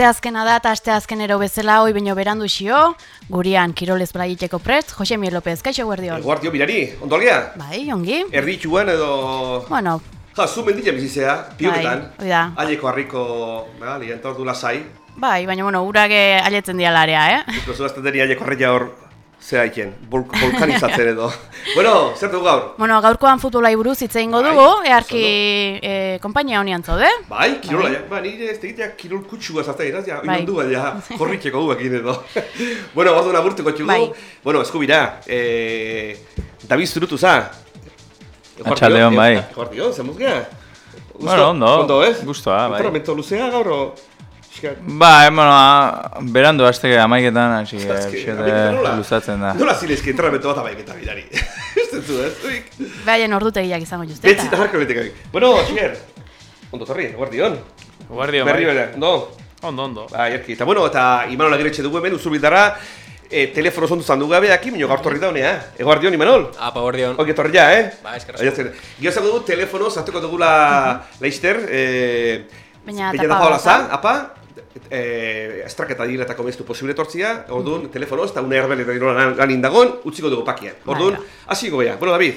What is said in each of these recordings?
Asteazkena da eta asteazkenero bezala hoi baino berandu xio, gurian Kirolez Braieteko prest, Jose Miel López, kaixo guardion. Guardio mirari, ondo algea? Bai, ongi. Erditxuan edo... Bueno, Ja, zu menditzen bizizea, piuketan. Bai, hoi da. Aileko harriko, ba, lientor du lasai. bai, baina bueno, urage aletzen dialarea, eh? Iko zuazten deni aileko harria hor, vol volkanizatzen edo. bueno, zer dugu gaur? Bueno, gaurkoan futbolai buruz hitz egingo Bai, dugu, earki e, konpainia honian zaude. Bai, kirola, Bai. ja. Ba, nire ez tegitea kirol kutsua zazte iraz, ja, Bai. bai. du, ja, korritxeko du ekin edo. bueno, ordu agurtuko txugu. Bai. Bueno, eskubira, eh, David Zurutu za. Atxaldeon, bai. Guardion, zemuz gea? Bueno, ondo, Ondo, ez? gustoa, bai. Entrenamiento luzea gaur. Ba, eh, bueno, a- berandu haste amaiketan, hasi amaiketan nola? luzatzen da. Nola zilezki entrenamiento bat amaiketa bidari? Zu, ez? Baien ordutegiak izango juzte. Betzi eta jarko letekak. Bueno, Xiger, ondo torri, guardion. Guardia, Berri bai. bera, ondo? Ondo, ondo. Bai, erki. Eta bueno, eta Imanol agiretxe dugu hemen, uzurbildarra, e, telefono zondu zandu gabe aki, minio gaur torri daunea. E, guardion, Imanol? Apa, guardion. Oki etorri ja, eh? Ba. Aiatzen. Gio zango dugu telefono, zartuko dugula Leister, eh, Baina tapa apa, eh, estraketa diletako meztu posible tortzia, orduan, telefono, eta une erbel eta dirola lan, lan indagon, utziko dugu pakian. Orduan, Bai, hasi goia. Bueno, David,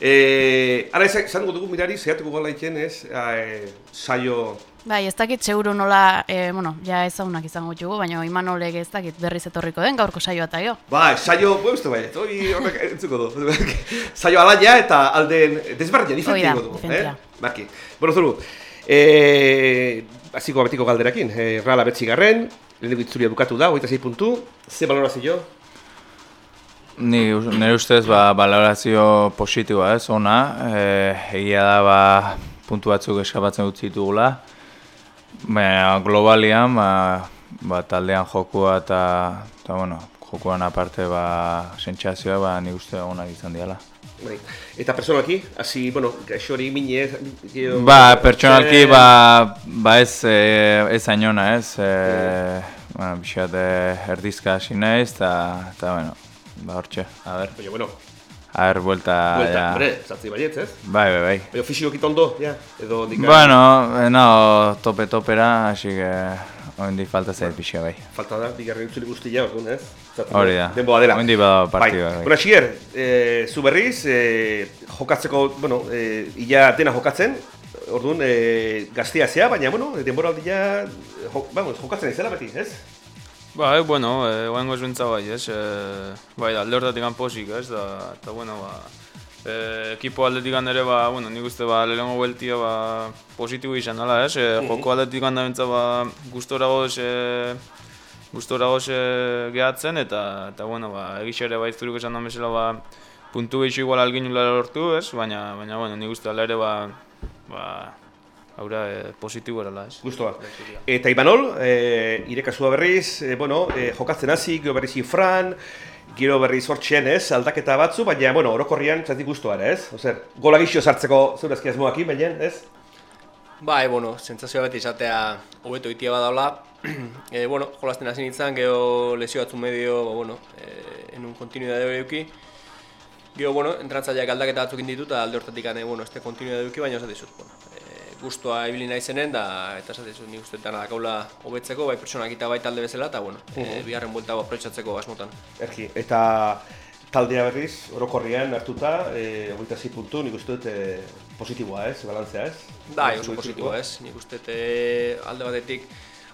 eh, ara ez- zango dugu mirari, zehatuko gola iken, ez, eh, saio, Bai, ez dakit seguru nola, e, bueno, ja ezagunak izango ditugu, baina Imanolek ez dakit berriz etorriko den gaurko saioa eta jo. Ba, saio, buemztu bai, hori horrek entzuko du. saio alaia eta alden desberdina, diferentia ingo dugu. diferentia. Eh? Baki. Bueno, zuru, eh, hasiko betiko galderakin, eh, Reala betzi garren, lehenengo itzulia bukatu da, hogeita zei puntu, ze balorazio? Ni nire ustez ba, balorazio positiboa ez, ona. E, egia da ba, puntu batzuk eskapatzen utzi ditugula. Baina globalian, ba, ba, taldean jokua eta, eta bueno, jokuan aparte ba, sentsazioa ba, ni uste onak izan diala. Bai. Eta personalki, hasi, bueno, gaixori mine, gero... Ba, pertsonalki, ba, ba ez, e, ez ainona ez, e, bueno, pixat e, erdizka hasi naiz, eta, eta, bueno, ba, hortxe, a ber, Baina, bueno, a ber, buelta, buelta, ja. hombre, zatzi baietz, ez? Bai, bai, bai. Baina, fisikokit ondo, ja, edo dika... Bueno, no, tope topera, así que, oindi falta zait pixia, bai. Falta da, bigarren itzuli guztia, orduan, ez? Zatu, Hori da. Denboa dela. Oraindik badago partida, Bai. bai. Bueno, Xiger, eh, zu berriz, eh, jokatzeko, bueno, eh, ia dena jokatzen, orduan, eh, gaztea zea, baina, bueno, denbora aldia, jo, vamos, jokatzen izela beti, ez? Ba, e, bueno, e, oaingo zuentza bai, ez? E, bai, da, alde hortatik posik, ez? Da, eta, bueno, ba, e, ekipo aldetik ere, ba, bueno, nik uste, ba, lehenengo bueltia, ba, positibo izan, ala, ez? E, joko aldetik da bentsa, ba, gustora goz, e, gustora goz e, gehatzen, eta, eta, bueno, ba, egixe ere, bai, zuruk esan da mesela, ba, puntu behitxo igual algin nula lortu, ez? Baina, baina, bueno, nik uste, ala ere, ba, ba, haura, e, positibo erala, ez? Gustoa. Eta Imanol, eh, ire kasua berriz, eh, bueno, eh, jokatzen hasi, gero berriz Fran, gero berriz hortxean ez, aldaketa batzu, baina, bueno, orokorrian zatik gustoa ere, ez? Ozer, gola gixo sartzeko zure azki asmoakin, baina, ez? Bai, bueno, sentsazioa beti izatea hobeto itia badaula. e, bueno, jolasten hasi nintzen, gero lesio batzu medio, ba, bueno, e, en un continuidade hori eduki. Gero, bueno, entratzaileak aldaketa batzuk inditu eta alde hortatik ane, bueno, este continuidade eduki, baina esate dizut, bueno, guztua ibili naizenen, da, eta esate dizut, nik uste dana dakaula hobetzeko, bai pertsonak eta bai talde bezala, eta, bueno, e, bigarren buelta aprobetxatzeko asmotan. Erki, eta taldea berriz, orokorrian hartuta, e, hogeita zei puntu, nik uste dut e, positiboa ez, balantzea ez? Bai, oso positiboa ez, nik uste dut, eh, alde batetik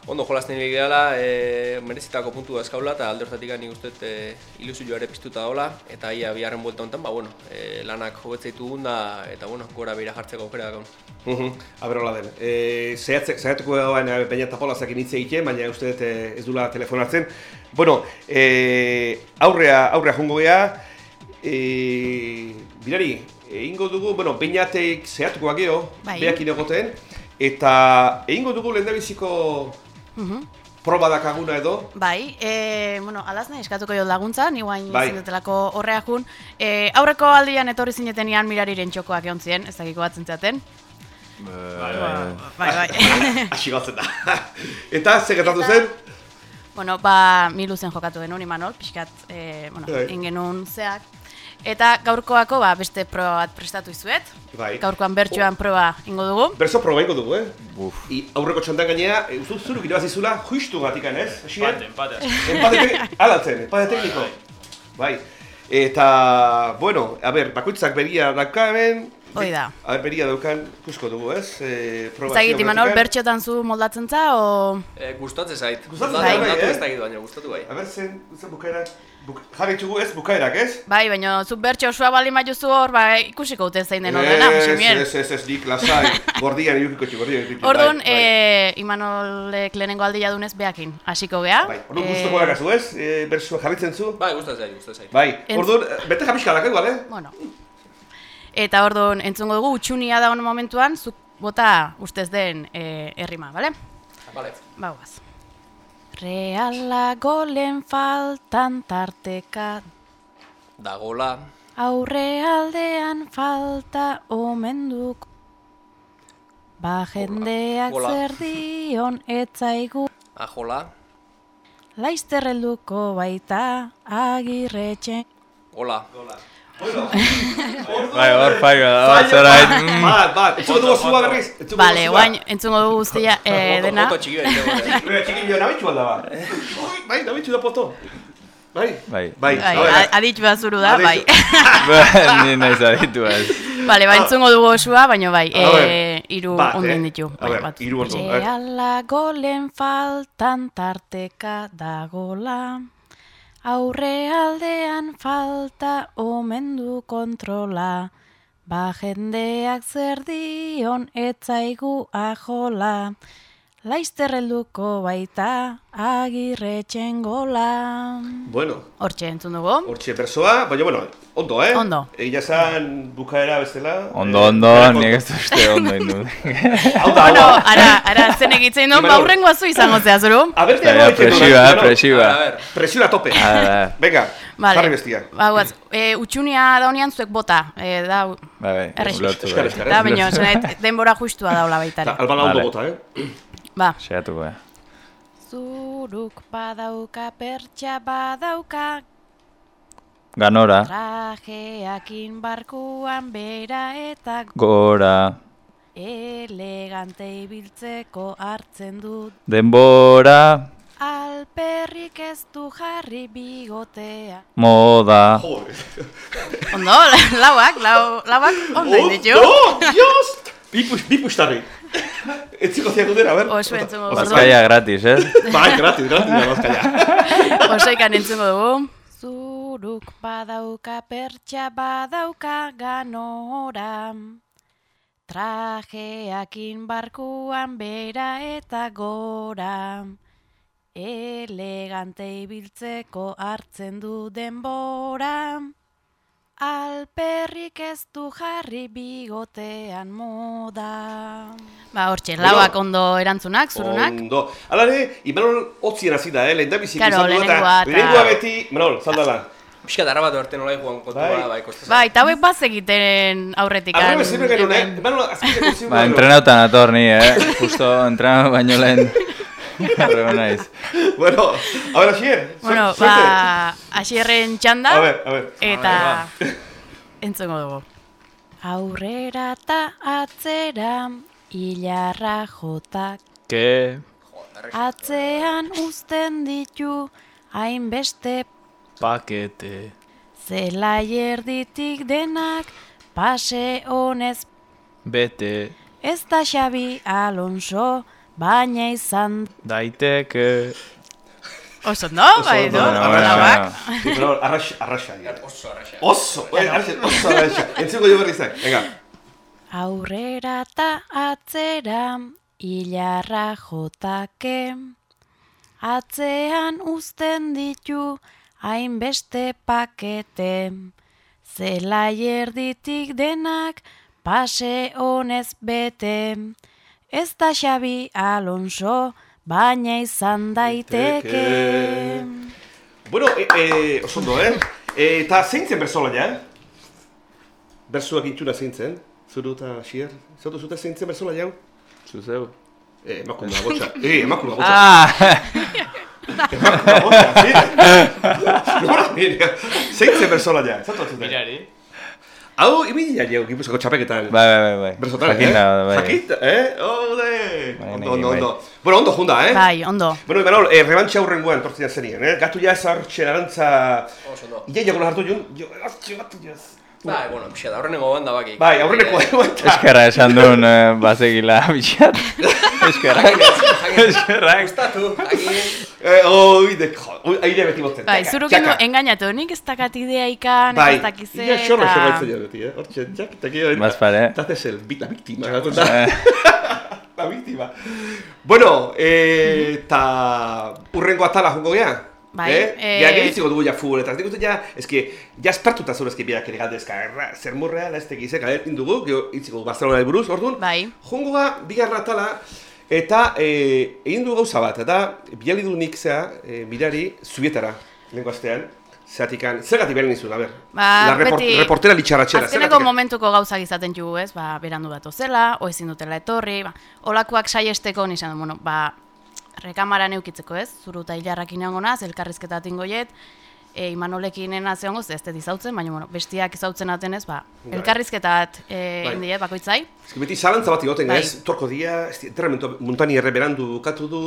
ondo jolasten ibili gehala, e, merezitako puntu azkaula eta alde hortatik nik uste e, ilusioa ere piztuta dola eta ia biharren buelta honetan, ba, bueno, e, lanak hobetzea ditugun da eta bueno, gora bera jartzeko aukera dagoen. Mhm, Aber hola den. E, zehatze- Zehatuko dagoen Peña Tapolazakin hitz egiten, baina uste dut e, ez dula telefonatzen. Bueno, e, aurrea, aurrea jungo gea, e, Birari, egingo dugu, bueno, Peñatek zehatuko gero, Bai. behakin egoten, eta egingo dugu lehendabiziko proba dakaguna edo, Bai, e, bueno, alazne eskatuko jo laguntza, ni guain Bai. zinetelako horrea jun. E, aurreko aldian etorri zinetenean mirariren txokoak egon ziren, ez dakiko batzen zaten. Bai, bai. hasi batzen da. eta, ze gertatu zen? bueno, ba, miluzen jokatu genuen Imanol, pixkat, e, bueno, Bai. ingenun zeak. Eta gaurkoako, ba, beste proba bat prestatu izuet. Bai. Gaurkoan bertxoan proba ingo dugu. Berzo proba ingo dugu, eh? Uf. I, aurreko txantan gainea, e, uste dut zuruk irabazizula justu gatikan, ez? Hasieran? Empate, empate. Empate alatzen, empate tekniko. Bai. Eta, bueno, a ber, bakoitzak beria dauka hemen. Hoi da. A ber, beria daukan, ikusko dugu, ez? E, Ez proba dakit, zio Imanol, bertxotan zu moldatzen za, o... E, gustatzen zait. Gustatzen zait, Gustatzen bai, eh? ez dakit baina, gustatu bai. A ber, zen, zen bukaerak, buk, jarri txugu ez, bukaerak, ez? Bai, baina zu bertxo osoa bali maiuzu hor, ba, ikusiko dute zein den ordena, Jose Miel. Ez, ez, ez, nik lasai, gordian irukiko txu, gordian irukiko. Orduan, bai, bai. e, Imanolek lehenengo aldia dunez behakin, hasiko gea. Bai, orduan Eh, guztoko lakazu, ez? E, bersua jarritzen zu? Bai, gustatzen zait, gustatzen zait. Bai, Entz- orduan, bete japiska laka igual, eh? Bueno. Eta orduan, entzungo dugu, utxunia da honen momentuan, zuk bota ustez den e, errima, bale? Vale. Ba, guaz. Reala golen faltan tarteka, Dagola, aurre aldean falta omenduk. Ba jendeak Gola. zer dion etzaigu, ajola, laizter helduko baita agirretxe. gola. Bai, hor fallo da, zerait. mm. Bat, bat, etzuko dugu zua berriz. Bale, zua. guain, entzungo dugu guztia e, Boto- dena. boto txiki bat, bai. Txikin jo, nabitxu alda ba. Bai, nabitxu da poto. Bai, Bai. bai. Bai, aditxu da zuru da, bai. Aditxu. Ni naiz aditu ez. Bale, ba, entzungo dugu osua, baina bai, iru bat, onden eh? ditu. A ver, hiru ondo, a ver. Reala golen faltan tarteka dagola, aurre aldean falta omendu kontrola, ba jendeak zer dion etzaigu ajola, laizter helduko baita agirretxen gola. Bueno, Hortxe entzun dugu. hortxe bersoa, baina, bueno, ondo, eh? Ondo. Egia esan bukaera bestela. Ondo, eh, ondo, nik ondo. ez duzte ondo indu. Hau da, Bueno, ara, ara, zen egitzen duen, ba, Imanol. hurrengoa zu izango zea, zuru? A Eta hago egiten dut, presioa, Imanol. A ver, tope. Venga, Vale. jarri bestia. Ba, guaz, e, utxunia daunean zuek bota, e, da, Eskar, bai. eskar, da, baina, denbora justua daula baita ere. Albala ondo bota, eh? Ba, Saiatuko, eh. zuruk badauka, pertsa badauka, Ganora, trajeakin barkuan bera eta gora, elegante ibiltzeko hartzen dut. denbora, Alperrik ez du jarri bigotea. moda. Ondo, lauak, lau, lauak ondo ditu. Oh, Dios! Bipus, bipustarri. Etziko ziako dira, a ver. Oso entzungo dugu. Bazkaia gratis, eh? Bai, gratis, gratis, da bazkaia. Osoikan entzungo dugu. Zuruk badauka pertsa badauka ganora. Trajeakin barkuan bera eta gora. Elegante ibiltzeko hartzen du denbora. Alperrik ez du jarri bigotean moda. Ba, hortxe, lauak ondo erantzunak, zurunak. Ondo. Hala ere, Imanol hotzien hasi da, eh? Lehen da bizik Claro, izan du eta lehenengoa beti, Imanol, zaldala. pixka dara bat arte nola joan kontua, Bai. bai, kostatzen. Bai, eta hauek bat egiten aurretik. Arrebe zibre genuen, eh? Imanol, azkizeko zibre Ba, entrenautan ator ni, eh? Justo entrenau baino lehen. Arreba naiz. Bueno, a ver, Asier, Bueno, suerte. ba, asierren txanda. A ver, a ver. Eta entzongo dugu. Aurrera eta atzera hilarra jotak Ke, atzean uzten ditu hainbeste pakete. zelai erditik denak pase honez Bete, ez da Xabi Alonso baina izan... Daiteke... Oso, no? Bai, no? Arraxa. Oso arraxa. Oso, eh, arraxa, oso arraxa. Entzuko jo berrizak, venga. Aurrera eta atzera, hilarra jotake, atzean uzten ditu, hainbeste pakete, zelai erditik denak, pase honez bete, ez da Xabi Alonso, baina izan daiteke. Bueno, e, e, oso ondo, eh? E, eta zein zen berzola ja? Berzuak itxura zein zen? Zuru eta xier? Zautu zute zein zen berzola jau? Zuzeu. E, emakume agotxa. E, emakume agotxa. Ah! Emakume agotxa, sí? Nora, mira. Zein zen berzola ja? Zautu zute? Mirari. Hau, ibila jau, gipuzako txapeketan. Bai, bai, bai, bai. Berzotan, eh? da, bai. Jakit, eh? Ode! Bai, Ondo, ondo, bai. ondo. Bueno, ondo junda, eh? Bai, ondo. Bueno, Imanol, eh, rebantxa hurrengoan tortzia zenien, eh? Gatu ja ez hartxe arantza... Oso ondo. Ia jagola hartu jun, jo, hartxe gatu jaz. Bai, bueno, pixa da, aurreneko banda bakik. Bai, aurreneko eta... Eskerra esan duen eh, bazegila bitxat. Eskerra. Eskerra. Gustatu, aquí... Eh, oi, de, jo, oi, aire beti botzen. Bai, zurukin txaka. engainatu, nik ez dakat idea ikan, Bai, ez dakize, ia xorro xorro itzen jo beti, eh? Hortxe, txak, eta gero... Más pare. Te haces el, la víctima. Eh, La víctima. Bueno, eh, eta urrengo atala jungo gea? Bai, eh? eh, Ja, gehitziko dugu ja futbol, eta nik uste ja, eske, ja espartuta zure eski biak ere galdezka, erra, zer murrea, la este gizek, alertin dugu, dugu Barcelona buruz, orduan, Bai. jungo ga, bigarra atala, eta eh, egin du gauza bat, eta biali du nik zea, eh, mirari, zubietara, lehenko astean, zeratikan, zergatik behar nizun, a ber, Ba, la report, beti- reportera litxarratxera, Azkeneko momentuko gauzak izaten jugu, ez? Ba, berandu bat ozela, o ezin dutela etorri, ba, olakoak saiesteko nizan, bueno, ba, rekamara neukitzeko, ez? Zuru eta hilarrakin egongo naz, elkarrizketa tingo jet, e, Imanolekin enaz egongo, ez dut izautzen, baina, bueno, bestiak izautzen atenez, ba, Bai. elkarrizketat e, Bai. indie, bakoitzai. Ez beti zalantza bat igoten, Bai. ez? Torko dia, ez montani erre berandu bukatu du,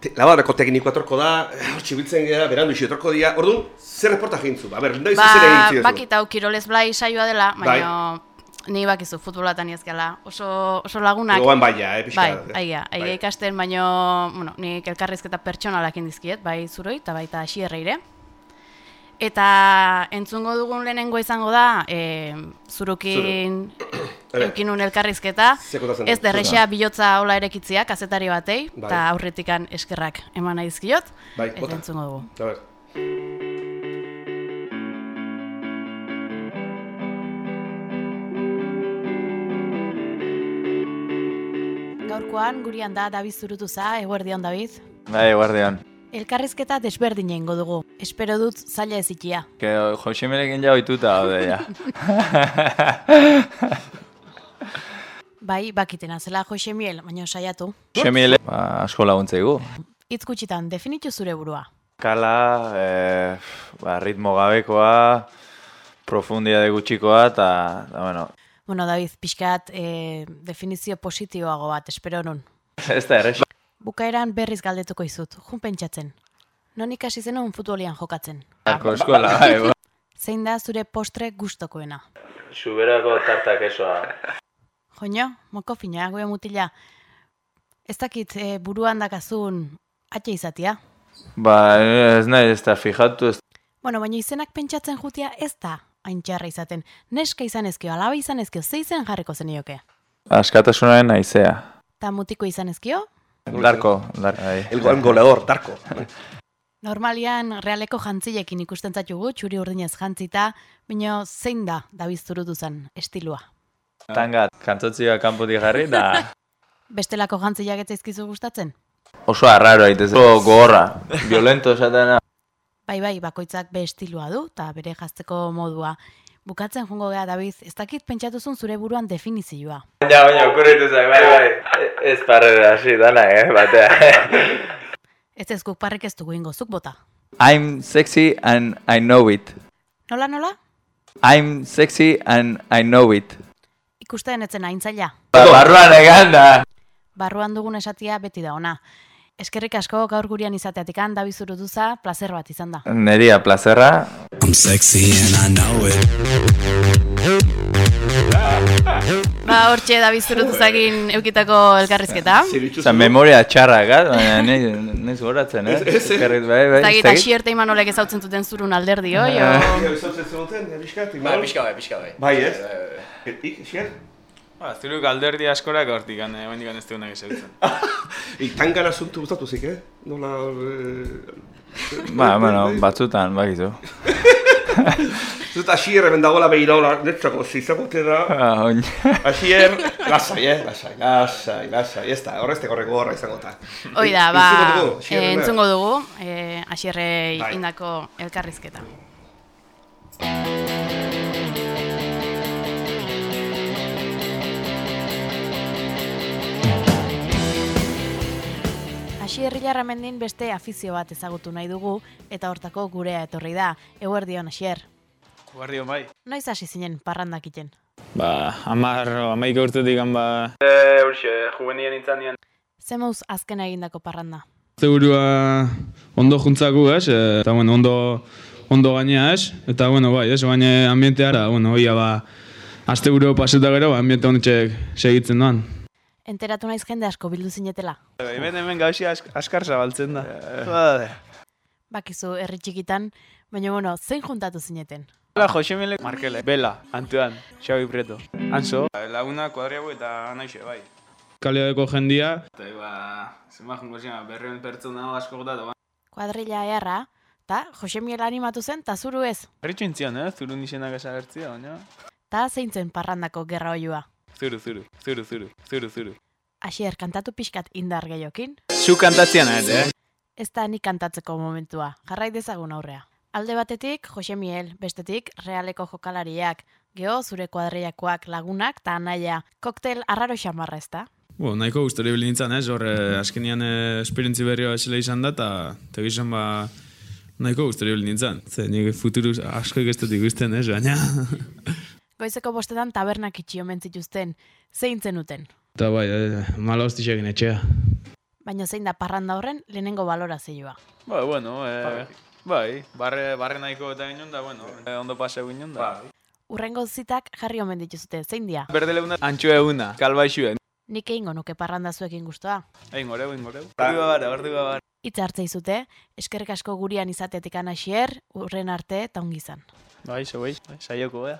te, labarako teknikoa torko da, eh, hor txibiltzen gara, berandu isi torko dia, orduan, zer reporta egintzu? A ber, noiz Ba, zer egin ziozu? bakit hau kirolez blai saioa dela, Bai. baina ni bakizu futbolatan iazkela, oso, oso lagunak. Gogoan baia, eh, pixka. Bai, bat, eh. aia, aia Bai. ikasten, baino, bueno, nik elkarrizketa pertsonalak indizkiet, bai zuroi eta baita xierreire. Eta entzungo dugun lehenengo izango da, e, zurukin Ere. eukinun elkarrizketa, ez derrexea bilotza hola erekitzia, kazetari batei, Bai. eta aurretikan eskerrak eman nahi dizkiot, Bai, eta bota. entzungo dugu. A ber. Gaurkoan, gurian da, David zurutuza, eguerdion, David. Bai, guardian. Elkarrizketa desberdin egingo dugu, espero dut zaila ezikia. Que Josemirekin ja oituta haude ja. Bai, bakitena zela Jose Miel, baina saiatu. Xemile, ba, asko laguntzeigu. Hitz gutxitan, definitu zure burua. Kala, eh, ba, ritmo gabekoa, profundidade gutxikoa, eta, bueno, Bueno, David, pixkat e, definizio positiboago bat, espero nun. ez da errex. Bukaeran berriz galdetuko izut, jun pentsatzen. Non ikasi zenuen futbolian jokatzen. Arko eskola, bai, ba. Zein da zure postre gustokoena? Suberako tarta kesoa. Joño, moko fina, goe mutila. Ez dakit e, buruan dakazun atxe izatia. Ba, ez nahi, ez da fijatu, ez Bueno, baina izenak pentsatzen jutia ez da hain txarra izaten. Neska izan ezkio, alaba izan ezkio, ze izen jarriko zenioke. askatasunaren naizea. Ta mutiko izan ezkio? Darko, darko. El, el goleador, Darko. Normalian realeko jantzilekin ikusten zatugu, txuri urdinez jantzita, baina zein da David zurutu zen estilua. Tanga, kantzotzioa kanpotik jarri, da Bestelako jantzilak ez zaizkizu gustatzen? oso arraro aitez. Oso gogorra, violento esatena. Bai, bai, bakoitzak be estilua du, eta bere jazteko modua. Bukatzen jungo gea, David, ez dakit pentsatuzun zure buruan definizioa. Ja, baina, okurritu zai, bai, bai. Ez parrera hasi dana, eh, batea. Ez ez guk parrek ez dugu ingo, zuk bota. I'm sexy and I know it. Nola, nola? I'm sexy and I know it. Ikusten etzen hain zaila. Barruan egan da. Barruan dugun esatia beti da ona. Eskerrik asko gaur gurian izateatikan David zurutuza, placer bat izan da. Neria plazerra, I'm sexy and I know it. Ba, hortxe da bizurutu zagin eukitako elkarrizketa. Osa, memoria txarrak, eh? baina nahi, nahi goratzen, eh? Ez, ez, eh? Eskerrik, bai, bai, Zagit, ez dakit. asierte imanolek ezautzen zuten zurun alderdi, oi? o... Ja, bizautzen zenuten, eh, pixkat, Bai, pixka bai, pixka bai. Bai, ez? Bai, bai. Ik? Ba, zuruk alderdi askorak hortik, eh, oendik ez deunak ezautzen. Itangan asuntu gustatu zik, eh? Nola... Eh... Ba, bueno, batzutan, bakizu. Zut asier hemen dagoela behiraola, netzako zizagote da. Ah, oin. Asier, lasai, eh? Lasai, lasai, lasai, ez da, horrezteko horreko horra izango ta. Hoi da, ba, Entzungo dugu, eh, hemen? eh, asierrei Bai. indako elkarrizketa. Asier Larramendin beste afizio bat ezagutu nahi dugu, eta hortako gurea etorri da. Eguerdion, Asier. Guardio bai. Noiz hasi zinen parrandak iten? Ba, amar, amaika urtetik ba... E, urxe, juvenien nintzen Zemouz azken egindako parranda. Zeburua ondo juntzaku, ez? E, eta, bueno, ondo, ondo gainea, ez? Eta, bueno, bai, ez? Baina ambienteara, bueno, oia, ba, azte buru paseta gero, ba, ambiente honetxek segitzen doan. Enteratu naiz jende asko bildu zinetela. Hemen hemen gauzi ask, askar zabaltzen da. Bade. Bakizu herri txikitan, baina bueno, zein juntatu zineten? Hola, Jose Mele, Markele, Bela, Antuan, Xabi Preto, Anso, Laguna, Kuadriago eta Naixe, bai. Kaleadeko jendia, Eta, ba, zenba jungo zina, berreun pertsona asko gota, ba. Kuadrilla eharra, eta Jose Miel animatu zen, ta zuru ez. Berritxu intzian, eh? Zuru nizenak esagertzia, baina... Ta zein zen parrandako gerra oiua. Zuru, zuru, zuru, zuru, zuru, zuru. Asier, kantatu pixkat indar gehiokin. Zu kantatzean, eh? Ez da nik kantatzeko momentua, jarrai dezagun aurrea. Alde batetik, Jose Miel, bestetik, realeko jokalariak, geho zure kuadriakoak lagunak eta anaia, koktel arraro xamarra ez da? bo, nahiko gustori bilin nintzen, ez? Hor, eh, azkenian eh, esperientzi berri bat esela izan da, eta eta gizan ba, nahiko gustori bilin nintzen. Ze, nik futuru asko ez dut ikusten, ez? Baina, Goizeko bostetan tabernak itxi omen zituzten, zein zenuten. eta bai, eh, mala hostixekin etxea. Baina zein da parranda horren lehenengo balorazioa. Ba, bueno, eh, bai, barre, barre nahiko eta ginen da, bueno, eh, ondo pasa ginen da. Urrengo zitak jarri omen dituzute, zein dia? Berde leuna, antxo eguna, kalbaixuen. Nik egingo nuke parranda zuekin gustoa. Egin goreu, egin goreu. Ordu babara, ordu babara. Itza hartzei zute, eskerrik asko gurian izatetik anasier, urren arte eta ongizan. Bai, zo bai, saioko, eh?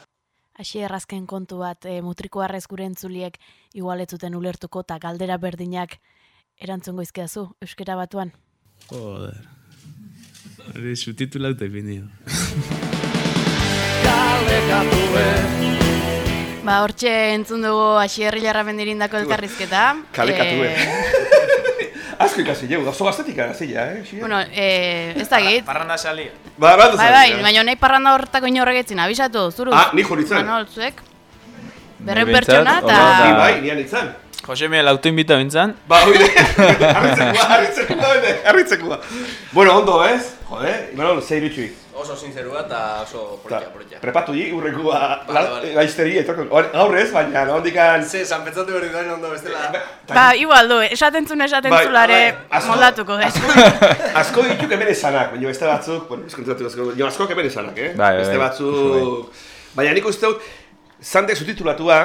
Asier azken kontu bat, e, mutriko harrez gure entzuliek igualetzuten ulertuko eta galdera berdinak erantzungo izkeazu, euskera batuan. Joder. Hori subtitulaute ipinio. Ba, hortxe entzun dugu Asier Larramendirindako elkarrizketa. Kalekatu, Eh, Asko ikasi jau, oso gaztetik gazia, eh? Xier? Bueno, eh, ez dakit. Parranda sali. Ba, bat Bai, bai, baina nahi parranda horretako inorregetzin, abisatu, zuru. Ah, ni jo nintzen. Manol, zuek. Ni behintzat, pertsona eta... Ni da. bai, nian nintzen. Jose Miel autoinbita bintzan. Ba, oide, harritzekoa, harritzekoa, oide, harritzekoa. Bueno, ondo, ez? Jode, Imanol, zei bitxui. Oso sinzerua eta oso politia, politia. Prepatu di, urrekoa, Vale, vale. laizteri, Gaur ez, baina, nondikan... Ze, san pentsatu berri duen ondo bestela. Ba, igual du, esaten zuen esaten Bai, zulare bai, asko- moldatuko, ez? Asko dituk hemen esanak, baina beste batzuk, bueno, eskontzatu asko, baina asko hemen esanak, eh? Bai, bai, beste bai. batzuk... Baina nik uste dut, zandek subtitulatua,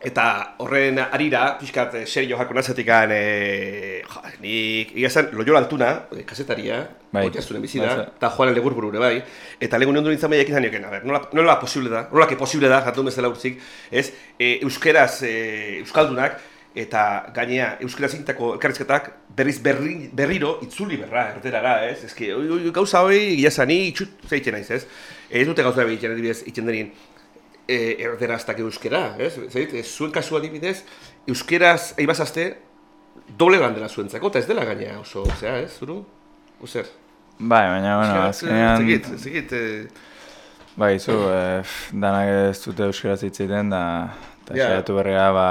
eta horren arira, pixkat, eh, serio jarko nazatikan, e, ja, nik, igazan, Loyola Altuna, eh, kasetaria, Bai. otiaztunen bizi da, Bai, eta Juan Legurburu ere bai, eta legun ondo nintzen baiakin zanioken, a ber, nola, nola posible da, nola que posible da, jatu bezala urtzik, ez, e, euskeraz, e, euskaldunak, eta gainea euskeraz intako elkarrizketak berriz berri, berriro itzuli berra, erderara, ez? Ez oi, oi, gauza hori, giazani, itxut zeiten naiz, ez? Ez dute gauza hori egiten adibidez, derin, e, erderaztak euskera, ez? Zait, ez zuen kasu adibidez, euskeraz eibazazte, doble lan dela zuentzako, eta ez dela gainea oso, zera, ez, zuru? Uzer? Bai, baina, bueno, azkenean... Zegit, zegit, eh, Bai, zu, eh, danak ez dute euskaraz hitz egiten, da, eta Ja. saiatu berria, ba...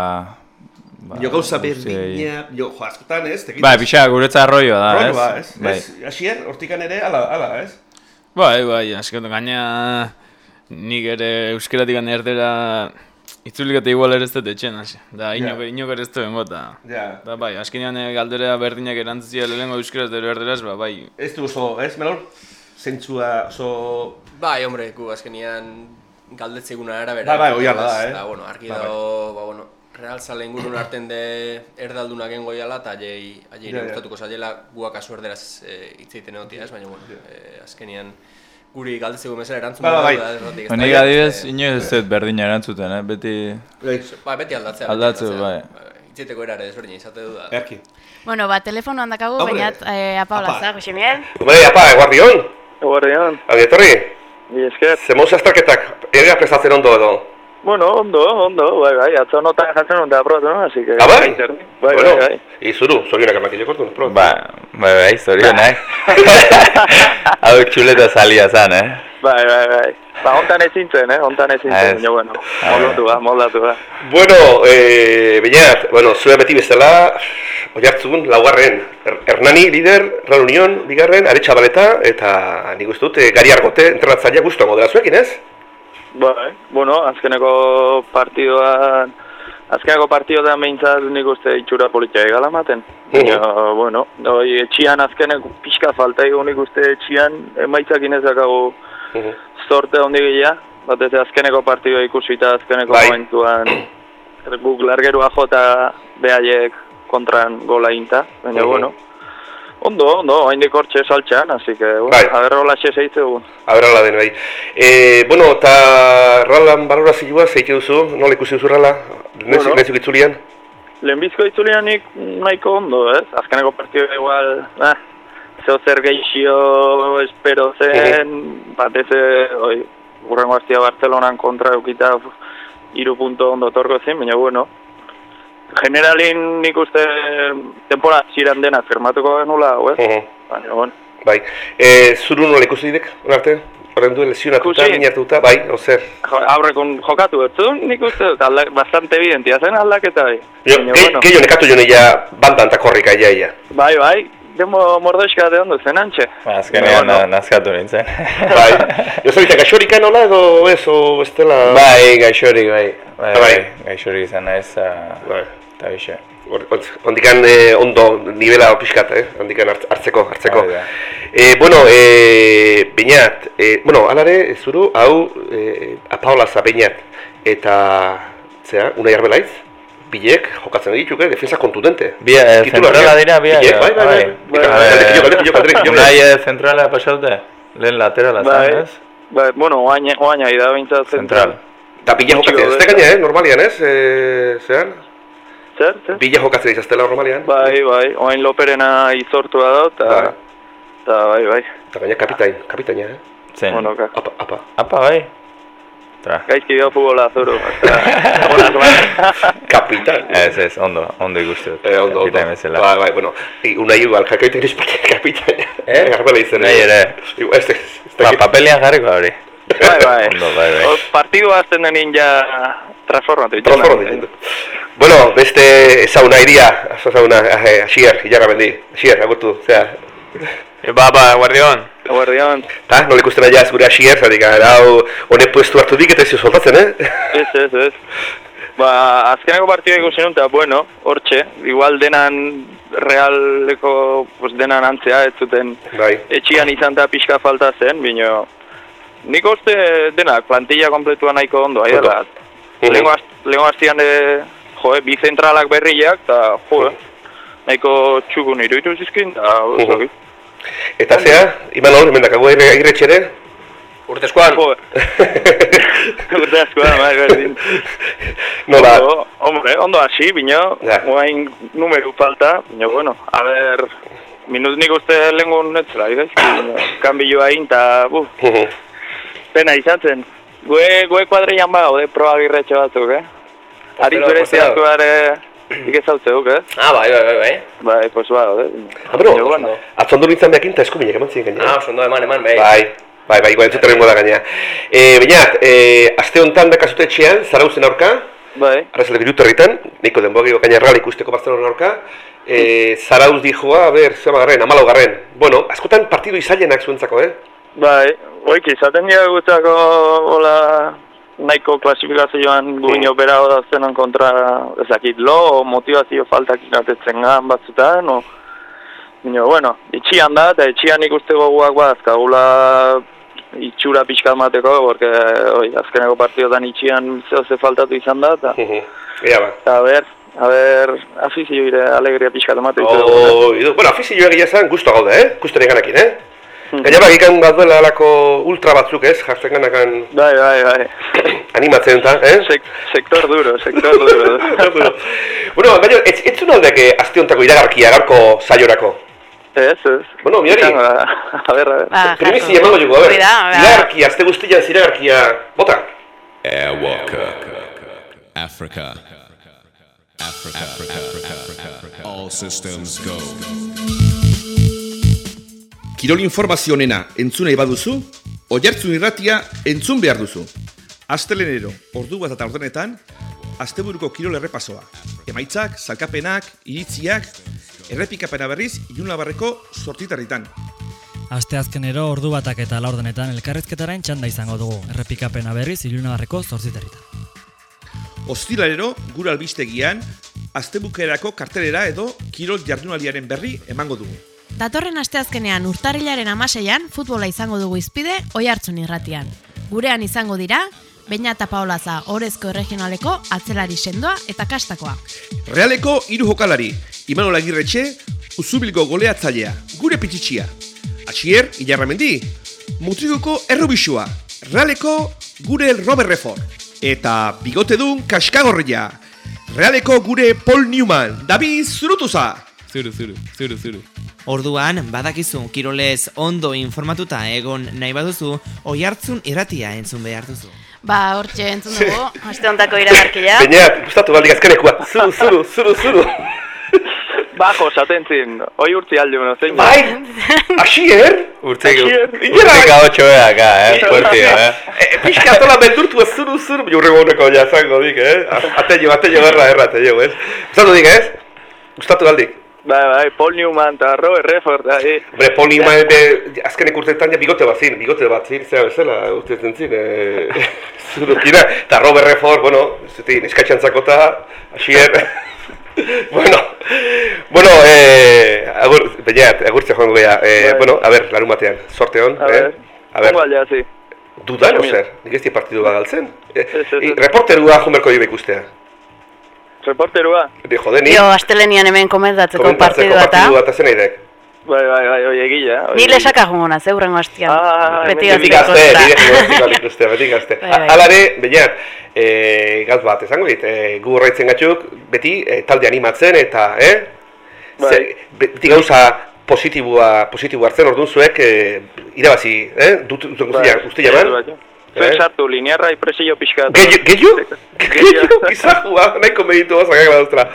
ba jo gauza berdina, jo, jo, askotan ez, tegit, Bai, pixa, guretza arroioa da, ez? ez? Bai. Ez, Asier, hortikan ere, ala, ala, ez? Bai, bai, askotan gaina nik ere euskeratik erdera itzulik eta igual ere ez dut etxen, hasi. Da, inok, Ja. inok ere ez duen gota. Ja. Da, bai, azkenean eh, galdera berdinak erantzia lehenengo euskeraz dero erderaz, ba, bai. Ez du oso, ez, Menor? Zentzua oso... Bai, hombre, gu azkenian galdetzeguna arabera. Bai, bai, hoi hala da, eh. Eta, bueno, argi Bai, bai. dago, ba, bueno, Real Zale ingurun arten de erdalduna gengo jala, eta jai Ja, ja. gustatuko zaiela guak asu erderaz e, hitz egiten egotia, ez? Baina, bueno, e, azkenian guri galdetzegu mesera erantzun Bai, bai, bai. da, errotik, ez da, Nik eh, adibidez, inoiz ez dut berdina erantzuten, eh? beti... Bai, Ba, beti aldatzea. Aldatzeu, beti bai. Itzeteko erare desberdin izate du da. Erki. Bueno, ba, telefonoan dakagu, Hombre. baina eh, apa hola, za, Josemiel? Bai, apa, eguardion, Guardian, abietorri, mi esker. zemoz azterketak, ega prestatzen ondo edo. Bueno, ondo, ondo, bai, bai, atzo notan jatzen ondo aprobatu, no? Así que... Ah, bai? Bai, bueno, bai, bai. Izuru, zorionak emakileko orduan, proba. Ba, bai, bai, zorionak. Hau txuleta salia zan, eh? Bai, bai, bai. Ba, hontan ezin zen, eh? Hontan ezin Ah, zen, ez. baina, bueno, Ah, moldatu ba, moldatu ba. Bueno, eh, Beñat, bueno, zure beti bezala, oiartzun, laugarren, Er- Hernani, lider, Real Unión, bigarren, Aretxa Baleta, eta nik uste dut, eh, Gari Argote, entrenatzailea guztua modela zuekin, ez? Bai, bueno, azkeneko partidoan... Azkeneko partidoan behintzat nik uste itxura politia egala ematen. Baina, bueno, oi, etxian azkeneko pixka falta ego nik uste etxian emaitzak inezakagu Mhm. sorte handi gila. Batez azkeneko partidoa ikusita azkeneko Bai. momentuan guk largerua jota behaiek kontran gola inta. Baina, bueno, ondo, ondo, haindik hortxe saltxean, así que, bueno, Bai. a ver, hola xe zeitzegu. Aberrala den, bai. E, bueno, eta Ralan balorazioa, zeite duzu, nola ikusi duzu Rala? Nezik, Bueno. nezik itzulian? Lehenbizko itzulianik nahiko ondo, ez? Azkeneko partidu igual, eh, zeo zer geixio espero zen, batez, eh, oi, urrengo hastia Barcelonan kontra eukita uf, hiru punto ondo torko zen, baina bueno, generalin nik uste tempora ziran dena firmatuko genula, hau, ez? Mhm. Baina, bueno, Bai. E, zuru nola ikusi didek, arte? Horren duen lesionatuta, minatuta, bai, ozer. jo, aurrekon jokatu betzu, nik uste dut alda, bastante evidentia zen aldaketa bai. Jo, ge, bueno, gehiago nekatu jo ja bandan eta korrika, ia, ia. bai, bai, demo mordoizka de ondo zen antxe. Azkenean Baina, na- nazkatu nintzen. Bai. Jo, zabita, gaxorika nola edo ez, o ez dela... bai, gaixorik, bai. Bai, Ah, bai. bai, gaixorik izan naiz, eta... Bai. Eta bixe. Hondikan eh, ondo nivela pixkat, eh? Hondikan hartz- hartzeko, hartzeko. Bai, bai. Eh, bueno, eh, Beñat, eh, bueno, alare, zuru, hau, eh, apaolaza Beñat, eta, zera, unai arbelaiz, bilek jokatzen dituke, defensa kontundente. Bi, eh, zentrala dira, bi, Bilek, bai, bai, bai. bai. Galdekio, galdekio, galdekio. Unai eh, zentrala pasaute? Lehen laterala Bai. zan, ez? Bai, bueno, oaina, oaina da behintzat Zentral. Eta bila jokatzen, ez da gaina, eh, normalian, ez? Eh, zean? Zer, zer? Bila jokatzen izaztela normalian. Bai, bai, oain loperena izortua da, eta... Eta, bai, bai. Eta gaina kapitain, kapitaina, eh? Zein? Bueno. Apa, apa. Apa, bai? Tra. Gaizki dio futbola zuru. Eta, Hola, bai. Kapitain. Ez, ez, ondo, ondo ikuste dut. Eh, ondo, ondo. Kapitain bezala. Bai, bai, bueno. I, unai igual, jakaiten espatia kapitain. Eh? Garbela izen. Nahi ere. Ez, ez, ez Ba, papelian jarriko hori. Bai, bai. Ondo, bai, bai. Hor, Partidua azten denin ja transformatu. ditu. Transformo ditu. Bueno, beste ezaguna iria, ezaguna, eh, Asier, Ilarra Mendi. Asier, agurtu, zera. E, ba, ba, guardion. Guardian, Ta, nola ikusten aia ez gure Asier, zatik, hau, honek puestu hartu dik eta ez soltatzen, eh? ez, ez, ez. Ba, azkeneko partidua ikusi nun, eta bueno, hortxe, igual denan realeko, pues denan antzea, ez zuten Bai. etxian izan da pixka falta zen, bino... Nik uste denak, plantilla kompletua nahiko ondo, ahi az- lehengo aztian, e, jo, bi zentralak berriak, eta, jo, nahiko txukun iruditu zizkin, eta, uh Eta zea, Imanol, hemen dakago agirretxere? Urteskoan, jo, urte askoa, bai, berdin. Nola, Ondo, hombre, ondo hasi, bino, Ja. guain numeru falta, bino, bueno, a ver, minut nik uste lehengo netzela, idez, kanbilua egin, eta, buf, Mhm. pena izan zen. Gue, gue kuadreian ba, gaude proa girretxe batzuk, eh? Ari zure postero. zeatu ere, ikizautzeu, eh? ah, bai, bai, bai, bai. Bai, pues ba, gaude. Ah, bro, atzondu nintzen behakin eta eskubinek eman ziren gaina. Ah, oso ondo eman, eman, bai. Bai, bai, bai, igual entzuten rengo da gaina. E, Beñat, e, aste honetan dakazute etxean, zarauzen aurka, Bai, arrazale birutu herritan, niko denboa gehiago gaina real ikusteko Barcelona aurka, e, Zarauz dijoa, a ber, zema garren, amalo garren. Bueno, askotan partidu izailenak zuentzako, eh? bai, oik, izaten dira gutzako, hola, nahiko klasifikazioan guino bera da zenan kontra, ezakit, lo, o motivazio faltak inatetzen gan batzutan, o, Bino, bueno, itxian da, eta itxian ikuste goguak badazkagula itxura pixka mateko, porque, oi, azkeneko partidotan itxian zeo ze faltatu izan da, eta, Ea ba. a ber, a ber, afizio ire alegria pixka mateko. Oh, idu, bueno, afizioa egia zen, guztu gaude, eh? Guztu ganakin, eh? Gainera, ikan gaduela alako ultra batzuk, ez? Jartzen ganakan Bai, bai, bai. animatzen eta, eh? Sek, sektor duro, sektor duro. bueno, baina, ez, ez zuen aldek eh, aste hontako iragarkia gaurko saiorako. ez, ez. Bueno, da. A ber, a ber. Ba, primizi emango jugu, a ber. Ba. Iragarkia, aste guztian iragarkia, bota. Airwalker. Africa. Africa. Africa. Africa. All systems go. Kirol informazio onena entzun nahi baduzu, oihartzun irratia entzun behar duzu. Astelenero, ordu bat eta ordenetan, asteburuko kirol errepasoa. Emaitzak, salkapenak, iritziak, errepikapena berriz, ilunabarreko sortitarritan. Asteazkenero ordu batak eta laurdenetan elkarrizketaren txanda izango dugu, errepikapena berriz ilunabarreko zortziterritan. Ostilalero, gure albistegian, astebukerako kartelera edo kirol jardunaliaren berri emango dugu. Datorren asteazkenean urtarrilaren amaseian futbola izango dugu izpide oi hartzun irratian. Gurean izango dira, Beña eta Paolaza Orezko Regionaleko atzelari sendoa eta kastakoa. Realeko hiru jokalari, Imanol Agirretxe, Uzubilgo goleatzailea, gure pitxitxia. Atxier, Ilarramendi, Mutrikuko errubixua, Realeko gure Robert Refor. Eta bigotedun kaskagorria, Realeko gure Paul Newman, David Zurutuza. Zuru, zuru, zuru, zuru. Orduan, badakizu, kirolez ondo informatuta egon nahi baduzu, oi hartzun irratia entzun behar duzu. Ba, hortxe entzun dugu, aste hontako iragarkia. Beñat, gustatu baldik azkenekua. Zuru, zuru, zuru, zuru. Bajo, satentzin, oi urtzi alde uno, zein? Bai, asier? Urtek, Asier. urtek hau txoea, ka, eh? Fuertio, eh? E, pixka atola beldurtu ez zuru, zuru. Jurre honeko ja zango dik, eh? Ateio, ateio, erra, erra, ateio, ez? Gustatu dik, ez? Gustatu baldik. Bai, bai, Paul Newman eta Robert Redford, bai. Hombre, Paul Newman be, azkenek urteetan ja bigote bat zin, bigote bat zin, zera bezala, urteetan zin, e, zurukina, eta Robert Redford, bueno, ez dut, neskatxantzako eta, asier, bueno, bueno, eh, agur, beiat, agurtzea joango geha, eh, Bai. bueno, a ber, larun batean, sorte hon, A eh? ver, A ber, Ongo aldea, zi. dudan, ozer, nik ez di partidu bat galtzen. Eh, i- ez. reporterua jomerko dibe ikustea. Reporterua? De, jode, ni, Jo, astelenian hemen komentatzeko komentatzeko partidua eta... partidu bat zen nahi Bai, bai, bai, oi egila. Ni lesaka jungona, ze hurrengo hastian. Ah, Beti hemen Beti gazte, beti gazte, ikustea, beti gazte. Bai, bai. Hala ere, baina, e, gaz bat, esango dit, e, gu horreitzen gatzuk, beti e, talde animatzen eta, eh? Bai. Ze, beti gauza positibua, positibo hartzen orduan zuek, e, irabazi, eh? Dut, dut guztia, guztia Bai, bai. Zuen sartu, linearra ipresio pixka. Gehiu, gehiu? Gehiu, Gehiu. gizahua, nahiko meditu bazakak baduztra.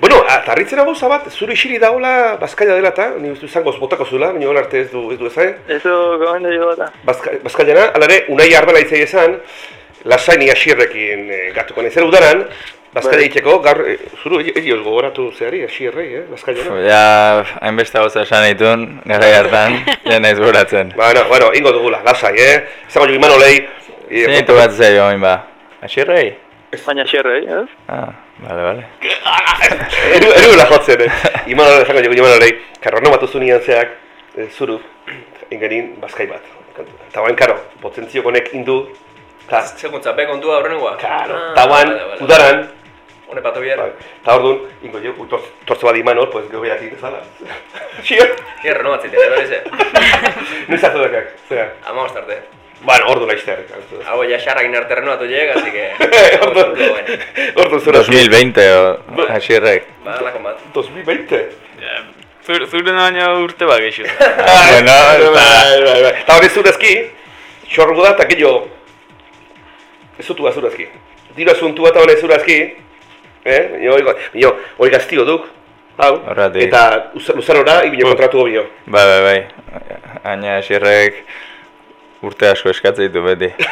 Bueno, eta harritzera gauza bat, zure isiri dagoela Bazkaia dela eta, ni uste izango botako zula, hon arte ez du, ez du ezain. Eso, gomen da jo bata. Bazka, Bazkaiana, ala ere, unai arbela itzai esan, lasaini asierrekin e, gatuko nahi. Zer udaran, Bazkaia Bai. itxeko, gaur, e, zuru, egioz gogoratu zehari, asierrei, eh, Bazkaiana. Ja, hainbeste gauza esan ditun, gara hartan, ja naiz buratzen. Bueno, bueno, ingo dugula, lasai, eh? Zango jo imanolei. e, Zinitu bat zaio, hain ba. Asirrei? Baina xerrei, ez? Ah, bale, bale. Eru, eru la jotzen, eh? Imanolei, zango jo imanolei, karrono bat uzunian zeak, e, zuru, ingenin Bazkai bat. Eta bain, karo, potentzio konek indu, eta, Seguntza, be kontua aurrenengoa. karo, Ah, eta vale, vale. udaran, Hone pato bier. Bai. Eta orduan, ingo jo, tortze bat imanol, pues gero behatik ezala. Xio? Hierro no batzite, edo eze. Noiz hartu dakak, zera. Ama ostarte. Bueno, ordu laiztear. Hau ja xarrak inar terrenuatu llega, así que... Ordu, ordu zura. 2020, o. Ba, lako bat. 2020? Zure, zure baina urte bat gehiago. Bueno, bai, eta- bai, bai, bai. Eta hori zurezki, xorrugu da, eta gehiago, ez zutu zurezki. Dira zuntu bat hori zurezki, eh? Jo, jo, hori gaztio duk, hau, Horregatik. eta uza- luzarora, ibile kontratu gobio. Bai, bai, bai. Aina asirrek urte asko eskatzen ditu beti.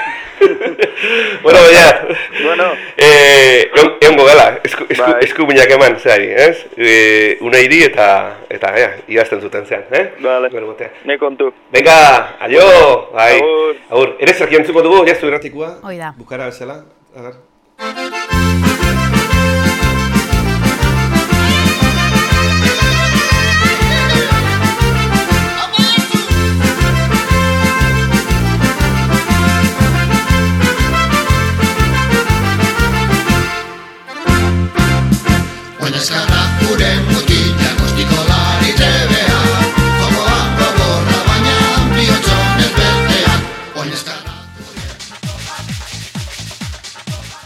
Bueno, baina, Bueno, eh, egon- egongo gala, esku, esku, Bai. eskubinak eman, zehari, ez? E, unairi eta, eta, ea, idazten zuten zean, eh? Vale. Bueno, ne kontu. Venga, aio, bai. Agur. Agur, ere zerki entzuko dugu, jaztu erratikoa. Hoi da. Bukara bezala, a gure mutila gostiko lari trebea Jokoa gogorra baina bihotzon ez betea Oin eskarra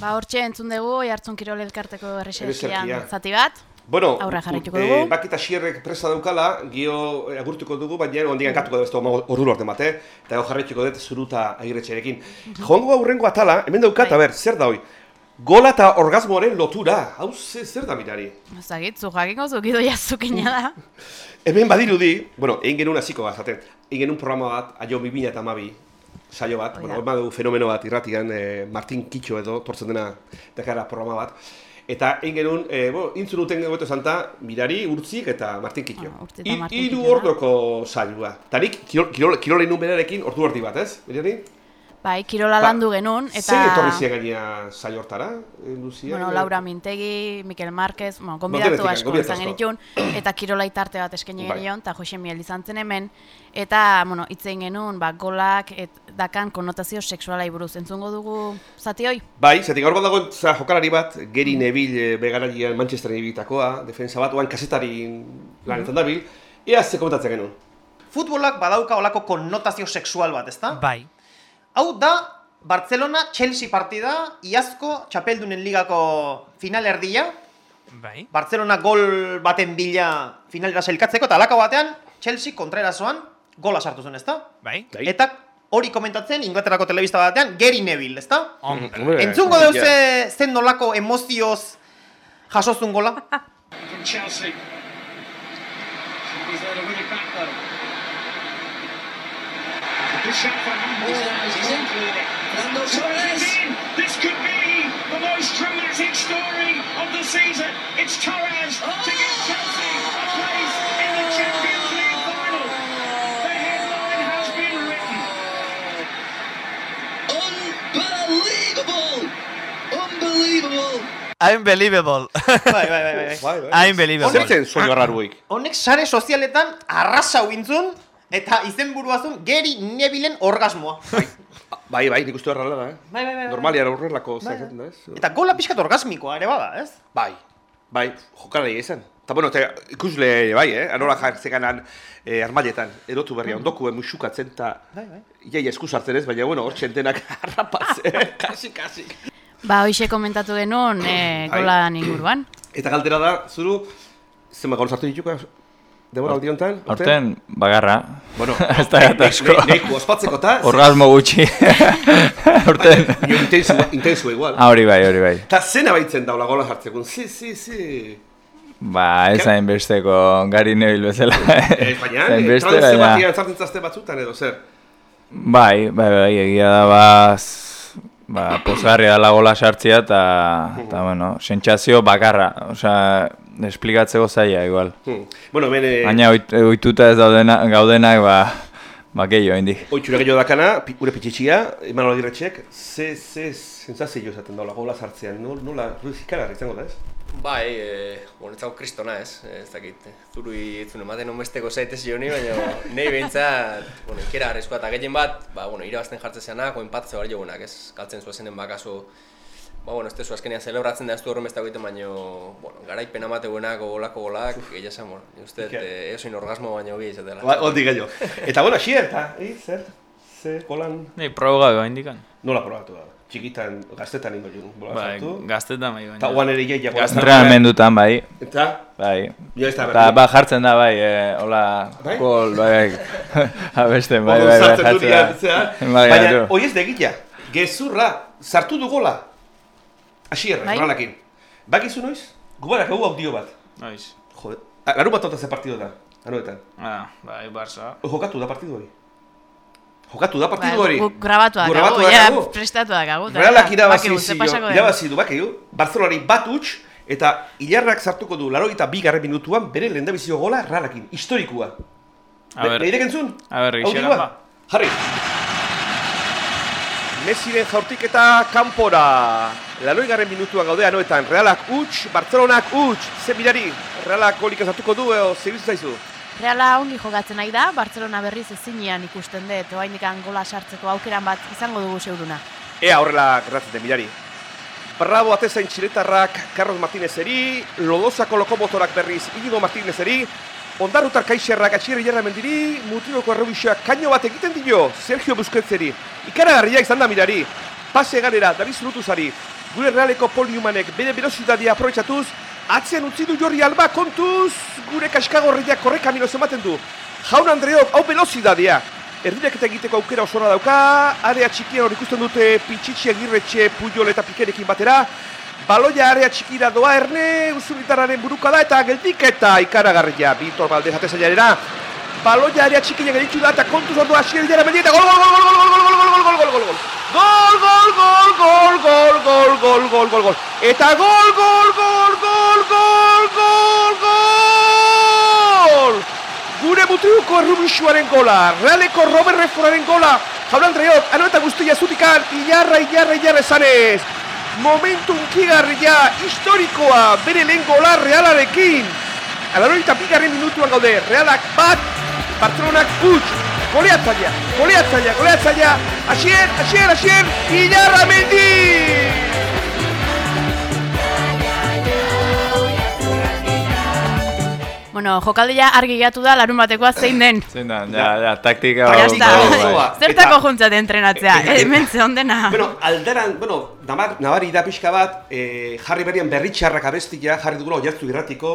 Ba, hortxe entzun dugu, jartzun kirol elkarteko erreserkian zati bat. Bueno, Aurra jarraituko eh, dugu. bakita xierrek presa daukala, gio eh, agurtuko dugu, baina ondigan katuko da beste ordu arte mate, eta gau jarraituko dut zuruta agiretxerekin. Joango aurrengo atala, hemen daukat, a ber, zer da hoi? Gola eta orgasmoaren lotura, hau ze, zer da mirari? Zagit, zu jakingo zu gido jazukina da. Hemen badirudi, bueno, egin genuen hasiko bat, zaten, egin genuen programa bat, aio 2000 eta mabi, saio bat, bueno, hor badu fenomeno bat irratian, eh, Martin Kitxo edo, tortzen dena, dekara programa bat, eta egin genuen, eh, bueno, intzun duten gobeto zanta, mirari, urtzik eta Martin Kitxo. Martin Hiru ordoko saioa. Eta nik, kirol, kirol, kirolen nun berarekin ordu ordi bat, ez? Mirari? Bai, kirola Ba, landu genuen, eta... Zer etorri ziren gaina saio hortara, eh, Luzia? Bueno, Laura Mintegi, Mikel Marquez, bueno, gonbidatu asko izan genitun, eta kirola itarte bat eskaini Bai. genion, eta Jose Miel izan zen hemen, eta, bueno, itzein genuen, ba, golak, et, dakan konotazio sexualai buruz, entzungo dugu zati hoi? Bai, zetik gaur bat dago za, jokalari bat, Geri Neville e, begaraian Manchesteren ibilitakoa, defensa bat, oan kasetari lanetan dabil, ea ze komentatzen genuen. Futbolak badauka olako konnotazio sexual bat, ezta? Bai. Hau da Barcelona-Chelsea partida, iazko txapeldunen ligako final erdia. Bai. Barcelona gol baten bila finalera sailkatzeko, eta alako batean, Chelsea kontrerazoan gola sartu zen, ezta? Bai. Eta hori komentatzen Inglaterrako telebista batean, Gary Neville, ezta? Entzungo deuz ze, zen nolako emozioz jasozun gola? Chelsea. He's there to win He's in. Fernando Torres. This could be the most dramatic story of the season. It's Torres to give Chelsea a place in the Champions League final. The headline has been written. Unbelievable! Unbelievable! Unbelievable. bai, bai, bai, bai. Unbelievable. Zertzen soinu arraruik? Honek sare sozialetan arrasa uintzun, eta izenburuazun Gary Neville'n orgasmoa. Bai, bai, nik uste horrela da, eh? Bai, bai, bai. Normalian aurrelako Bai, zaten da, ez? Eta gola pixkat orgasmikoa ere bada, ez? Bai, bai, jokalari izan. Eta bueno, te, ikusle bai, eh? Anola jartzekanan eh, armailetan, erotu berria, ondoko musukatzen eta Bai, bai. iaia eskus hartzen ez, baina bueno, hor txentenak harrapatzen, kasi, kasi. Ba, hoxe komentatu genuen e, Bai. gola inguruan. Eta galdera da, zuru, zenba gol sartu dituko, demora aldi honetan? Horten, bagarra. Bueno, ez da gata asko. ne- Neiku, ospatzeko eta... Orgasmo gutxi. Horten. Jo, intensu, intensu igual. Ah, hori bai, hori bai. Eta zena baitzen daula gola jartzeko, zi, zi, zi. Ba, ez hain besteko gari Neville bezala. Eh, baina, baina- batian zartzen zazte batzutan edo, zer? Bai, bai, bai, egia da, ba, z- ba, pozgarria dela gola sartzia, eta, eta, bueno, sentsazio bakarra, osea, esplikatzeko zaila, igual. Hmm. Bueno, hemen... eh, Baina oit, oituta ez daudena, gaudenak, ba, ba, gehiago, indik. Oitxura gehiago dakana, gure pitxitxia, Imanol Agirretxek, ze, ze sensazio esaten daula gola sartzean, nola, nola, izango da ez? Bai, e, bueno, ez kristona ez, ez dakit, zurui itzun ematen onbesteko zaitez joni, baina nahi behintzat, bueno, ikera arriskoa eta gehien bat, ba, bueno, irabazten jartzen zenak, oin patze hori jogunak, ez, galtzen zuazenen bakazu, ba, bueno, ez tezu azkenean celebratzen da ez du horren beste egiten, baina, bueno, garaipen amateuenak, golako golak, gehiago esan, bueno, uste, e, eosin orgasmo baina hobi izatela. Ba, Ondik gehiago. Eta bueno, xier, eta, eh, zer? Ze, golan... Nei, proba gabe indikan. Nola probatu da? Txikitan, gaztetan ingo jun, bola Bai, sartu. gaztetan bai, baina. Eta guan ere sartu. Entrenamendutan, bai. Eta? Bai. Jo, ez da berri. ba, jartzen da, bai, eh, hola, Bai? gol, bai, bai, abesten, bai, bai, bai, du jartzen da. Bai, Baina, gatu. hoi ez da egila. Gezurra, sartu du gola. Asierra, Bai. jorralakin. Bakizu noiz? Gubarak hau audio bat. Noiz. Jode. Larun bat ze partido da, anuetan. Ah, bai, Barça. Jokatu da partidu hori. Jokatu da Ba, partidu hori. guk grabatu dakagu, grabatu ja, dakagu. prestatu dakagu. eta Realak irabazi zio, irabazi du, bakigu, Barcelonari bat huts, eta hilarrak sartuko du, laro eta bi garren minutuan, bere lehendabizio gola Realakin, historikua. A Be- ber. Beirek entzun? A ber, ba. Jarri. Messiren jaurtik eta kanpora. Laroi garren minutuan gaude anoetan, Realak huts, Barcelonak huts, ze mirari, Realak golik ezatuko du, eo, zebizu zaizu. Reala ongi jogatzen nahi da, Barcelona berriz ezinean ikusten dut, oaindik gola sartzeko aukeran bat izango dugu zeuruna. Ea horrela gertatzen mirari. Bravo atezain txiletarrak Carlos Martinezeri, Lodosako lokomotorak berriz Inigo Martinezeri, Ondarrutar kaixerrak atxierri jarra mendiri, mutiloko errobixoak kaino bat egiten dio Sergio Busquetseri. Ikaragarria izan da mirari, pase galera David Zurutuzari, gure realeko poliumanek bere velozitatea aprobetsatuz, atzean utzi du Jorri Alba kontuz, gure kaskagorriak korre kamino ematen du. Jaun Andreok, hau velozitatea. Erdiraketa egiteko aukera osora dauka, area txikian hor ikusten dute Pichichi Agirretxe, Puyol eta Pikerekin batera, Baloia area txikira doa erne, Uzuritarraren buruka da eta geldiketa ikaragarria Bitor Baldez atezailarera. Baloia area txikina gelitzu da eta kontuz ordu hasier jara mendieta gol gol gol gol gol gol gol gol gol gol gol Gol, gol, gol, gol, gol, gol, gol, gol, gol. Eta gol, gol, gol, gol, gol, gol, gol! Gure mutriuko errubixuaren gola, realeko Robert Reforaren gola, jaun Andreok, ano eta guztia zutikan, ilarra, ilarra, ilarra esanez. Momentu unkigarria, historikoa, bere lehen gola realarekin. Alaroita bigarren minutuan gaude, realak bat, Barcelonak huts, goleatzaia, goleatzaia, goleatzaia, asier, asier, asier, ilarra mendi! Bueno, jokaldia argi gatu da larun batekoa zein den. Zein da, ja, ja, taktika bai. Zertako juntzat entrenatzea, Eta- hemen zeon dena. Bueno, alderan, bueno, nabar, nabari da pixka bat, eh, jarri berrian berritxarrak abestia, jarri dugula oiartzu irratiko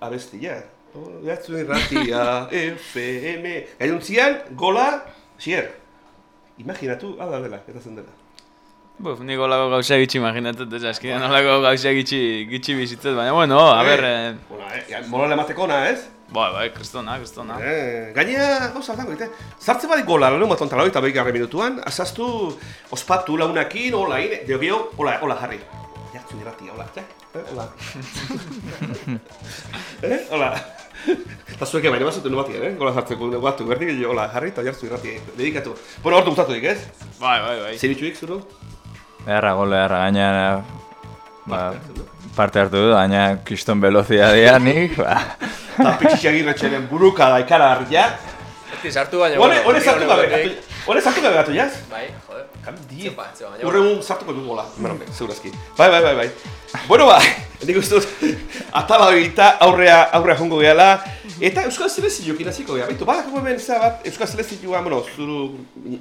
abestia. Oiartzu irratia, FM, gaiuntzian, gola, sier. Imaginatu, ala dela, eta zen dela. Buf, nik olako gauza gitxi imaginatzen dut, azkenean olako gauza gitxi, gitxi bizitzet, baina, bueno, a ber... Eh, Bueno, eh, moral emateko na, ez? Bai, bai, kristona, kristona. Eh, gainea, gauza zango, ite. Zartze badik gola, lehenu maton tala eta behigarren minutuan, azaztu, ospatu launakin, hola, ine, geho, hola, hola, jarri. Jartzu irratia, hola? Eh, hola. eh, hola. Eta zueke baina bazuten nu batien, eh? Gola jartzeko dugu batu, berdik, hola, jarri eta jartzu irratia, dedikatu. Bueno, hortu gustatu dik, ez? Bai, bai, bai. Zeritxuik, zuru? Beharra gole, beharra, gaina, ba, parte hartu du, gaina kiston velozidadia nik, ba. Eta pitxixi agirretxeren buruka da ikaragarria. Ez sartu baina... Hore, hore sartu gabe, hore sartu gabe gatu, jaz? Bai, joder. Kandi. Zepa, zepa, baina... Urregun sartuko dugu gola, bueno, segurazki. Bai, bai, bai, bai. Bueno, ba, nik uste dut, atala egita aurrea, aurrea jongo gehala. Eta Euskal Selezioekin hasiko geha. Baitu, badako hemen za bat, Euskal Selezioa, bueno, zuru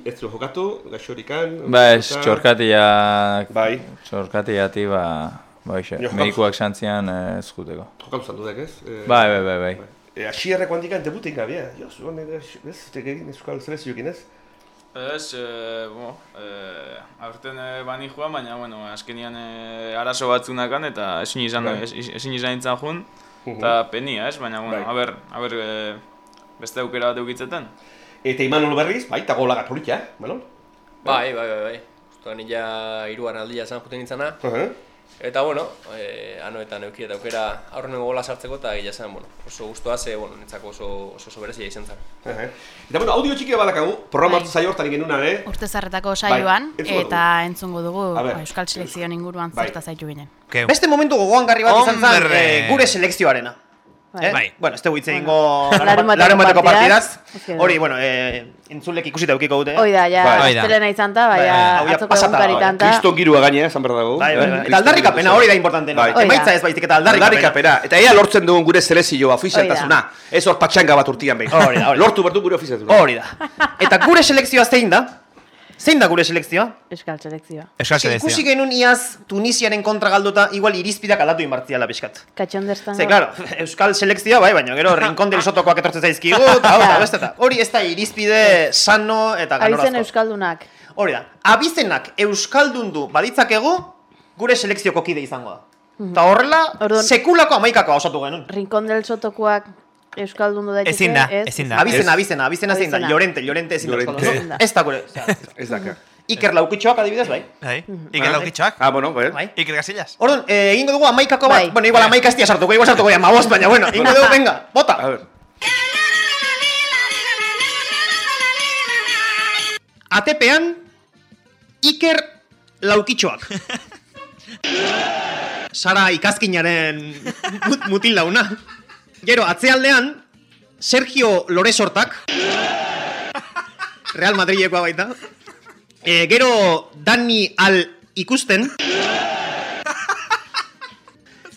ez zuru jokatu, gaxorikan. Ba, ez, txorkatiak, Bai. txorkatiati, ba, ba, jokatu- medikuak santzian eh, ez juteko. Jokatu zan dudek, ez? Eh, Bai, bai, bai, bai. E, asierreko handikan debutin gabea. Jo, zuan, ez, tegin Euskal Selezioekin, ez? Ez, eh, bo, eh, aurten eh, bani joan, baina, bueno, azkenian eh, arazo batzunakan eta ezin izan, Bai. ez, ezin izan jun, Mhm. eta penia, ez, baina, bueno, Bai. a ber, a ber, eh, beste aukera bat eukitzetan. Eta Imanol berriz, bai, eta gola gatolika, eh, Imanol? Bai, bai, bai, bai. Justuan nila iruan aldia zan juten nintzana. Eta, bueno, eh, anoetan euki eta aukera aurrenengo gola sartzeko eta gila zen, bueno, oso guztua ze, bueno, nintzako oso, oso, oso berezia izan zen. Eta, bueno, audio txikia badakagu, programa Bai. zaio hortan egin nuna, eh? Urte zarretako saioan, Bai, eta entzungo dugu ba, Euskal Selekzioan inguruan Bai. zerta zaitu ginen. Beste momentu gogoangarri bat izan zen Hombre. eh, gure selekzioarena. Bai. Eh? Bai. Bueno, ez dugu hitz egingo Larun bateko partidaz. Hori, bueno, eh, entzulek ikusita eukiko dute. Hoi da, ja, Bai. astelena izan ta, Bai, hau ja atzoko egunkari tanta. Kriston girua gaine, esan behar dago. Bai, bai, bai. Eta aldarrikapena hori da importantena. Bai. Emaitza ez baizik eta aldarrikapena. Aldarrikapena. Eta ea lortzen dugun gure selezioa, ofizialtasuna. Ez hor patxanga bat urtian behin. Hori da, hori da. Lortu berdu gure ofizialtasuna. Hori da. Eta gure selekzioa zein da? Zein da gure selekzioa? Euskal Selekzioa. Ikusi genuen iaz Tunisiaren kontra galduta igual irizpidak aldatu inbartziala pixkat. Katxonderstan. Ze, claro, Euskal selekzioa bai, baina gero Rincón del Sotokoak etortzen zaizkigu, eta hau, eta beste eta. Hori ez da irizpide sano eta Abizen ganorazko. Euskaldunak. Hori da, abizenak Euskaldundu baditzakegu, gure selekzioko kide izango da. Eta horrela, sekulako amaikakoa osatu genuen. Rincón del Sotokoak Euskaldundu daiteke. Ezin da, ez? ezin da. Abizena, abizena, abizena zein da. Llorente, Llorente ezin da. Ez da gure. Ez daka. Iker Laukitxoak adibidez, bai. Bai, Bai. Iker Laukitxoak. Ah, bueno, bai. Bai. Iker Casillas. Orduan, eh, egingo dugu amaikako bat. Bueno, igual amaika ez dia sartuko, igual sartuko ya mabos, baina bueno, egingo dugu, venga, bota. A ver. ATP-an, Iker Laukitxoak. Sara ikazkinaren mut, mutil launa. Gero, atzealdean, Sergio Loresortak. Real Madrilekoa baita. E, gero, Dani Al ikusten.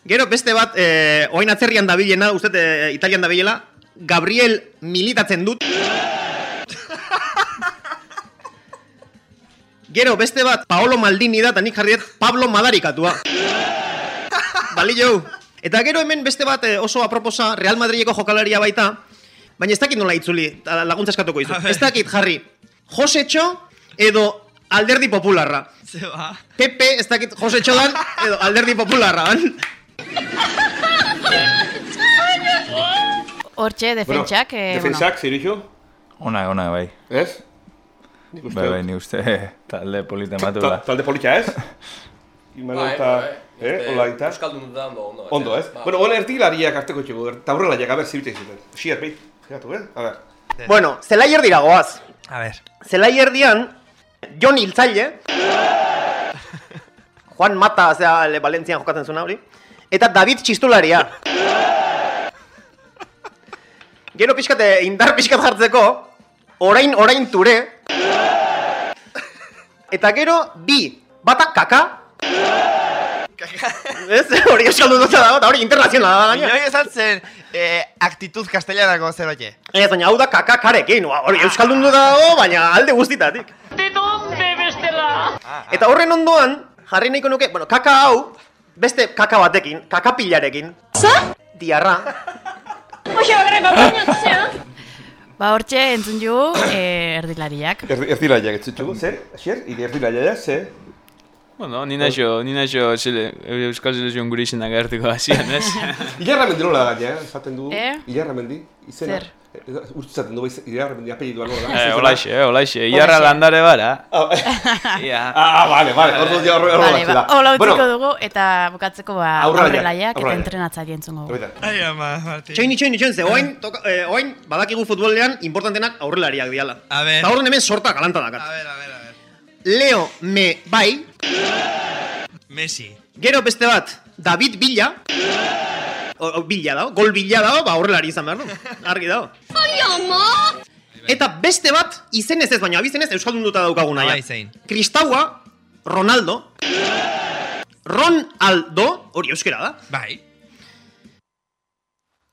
Gero beste bat, eh, oain atzerrian dabilena, uste eh, italian dabilela, Gabriel militatzen dut. Gero beste bat, Paolo Maldini da, eta nik jarri dut Pablo Madarikatua. Bali jau. Eta gero hemen beste bat eh, oso aproposa Real Madrideko jokalaria baita, baina ez dakit nola itzuli, laguntza eskatuko izu. Ez dakit jarri, Josetxo edo alderdi popularra. Zeba. Pepe, ez dakit Josetxo dan, edo alderdi popularra. Hortxe, defentsak. eh, defentsak, zirizu? Ona, ona, bai. Ez? Bai, bai, ni uste talde polita ta- da. Talde polita ez? Bai, eta... bai, Eh, eta? Euskaldun da ondo, ondo. Ondo, ez? Bai. Bueno, hola ertilariak arteko txugu, eta aurrelaiak, a ber, zirutek zuten. Xier, beit, fijatu, eh? A ber. Bueno, zelai erdira goaz. A ver. Zelai erdian, Jon Hiltzaile, Juan Mata, zera, le Valentzian jokatzen zuen hori, eta David Txistularia. Gero pixkate, indar pixkat jartzeko, orain, orain ture, eta gero, bi, bata kaka, Ez, hori euskaldun dut dago, eta hori internazionala da gaina. Inoi esaltzen eh, aktitud castellanako zer oie. Ez, baina hau da kaka karekin, hori euskaldun dut dago, baina alde guztitatik. ¿De dónde bestela? Eta horren ondoan, jarri nahiko nuke, bueno, kaka hau, beste kaka batekin, kaka pilarekin. Za? Diarra. Oye, agrega, baina, Ba, hortxe, entzun ju, eh, erdilariak. Erdi- Erdilariak, ez zutugu, zer? Ide erdilariak, zer? Bueno, ni naixo, ni naixo sele, Euskal Selezioan gure izena gertuko hasian, ez? Ilarra mendi nola gaina, eh? esaten du. Eh? Ilarra mendi, izena. Zer? Urtu zaten du, bai, Ilarra mendi apellidu algo da. Eh, olaxe, eh, olaxe, iarra landare bara. Ia. Ah, vale, vale, ordu dia horre Vale, ba, hola utziko dugu, eta bukatzeko ba, Aurrelaiak, eta entrenatzaile entzungo dugu. Ai, ama, Martin. Txoin, txoin, txoin, ze, oain, toka, eh, oain, badakigu futbolean, importantenak aurrelariak diala. A ver. Eta horren hemen sorta galanta dakat. A ver, a ver, a ver. Leo me bai, Messi. gero beste bat, David Villa, o, o, Villa dago, gol Villa dago, ba aurrelari izan behar du, argi dago. Ai, ama! Eta beste bat, izenez ez, baina abizenez Euskaldun duta daukaguna Bai, zein. Kristaua, Ronaldo, Ron Aldo, hori euskera da. Bai.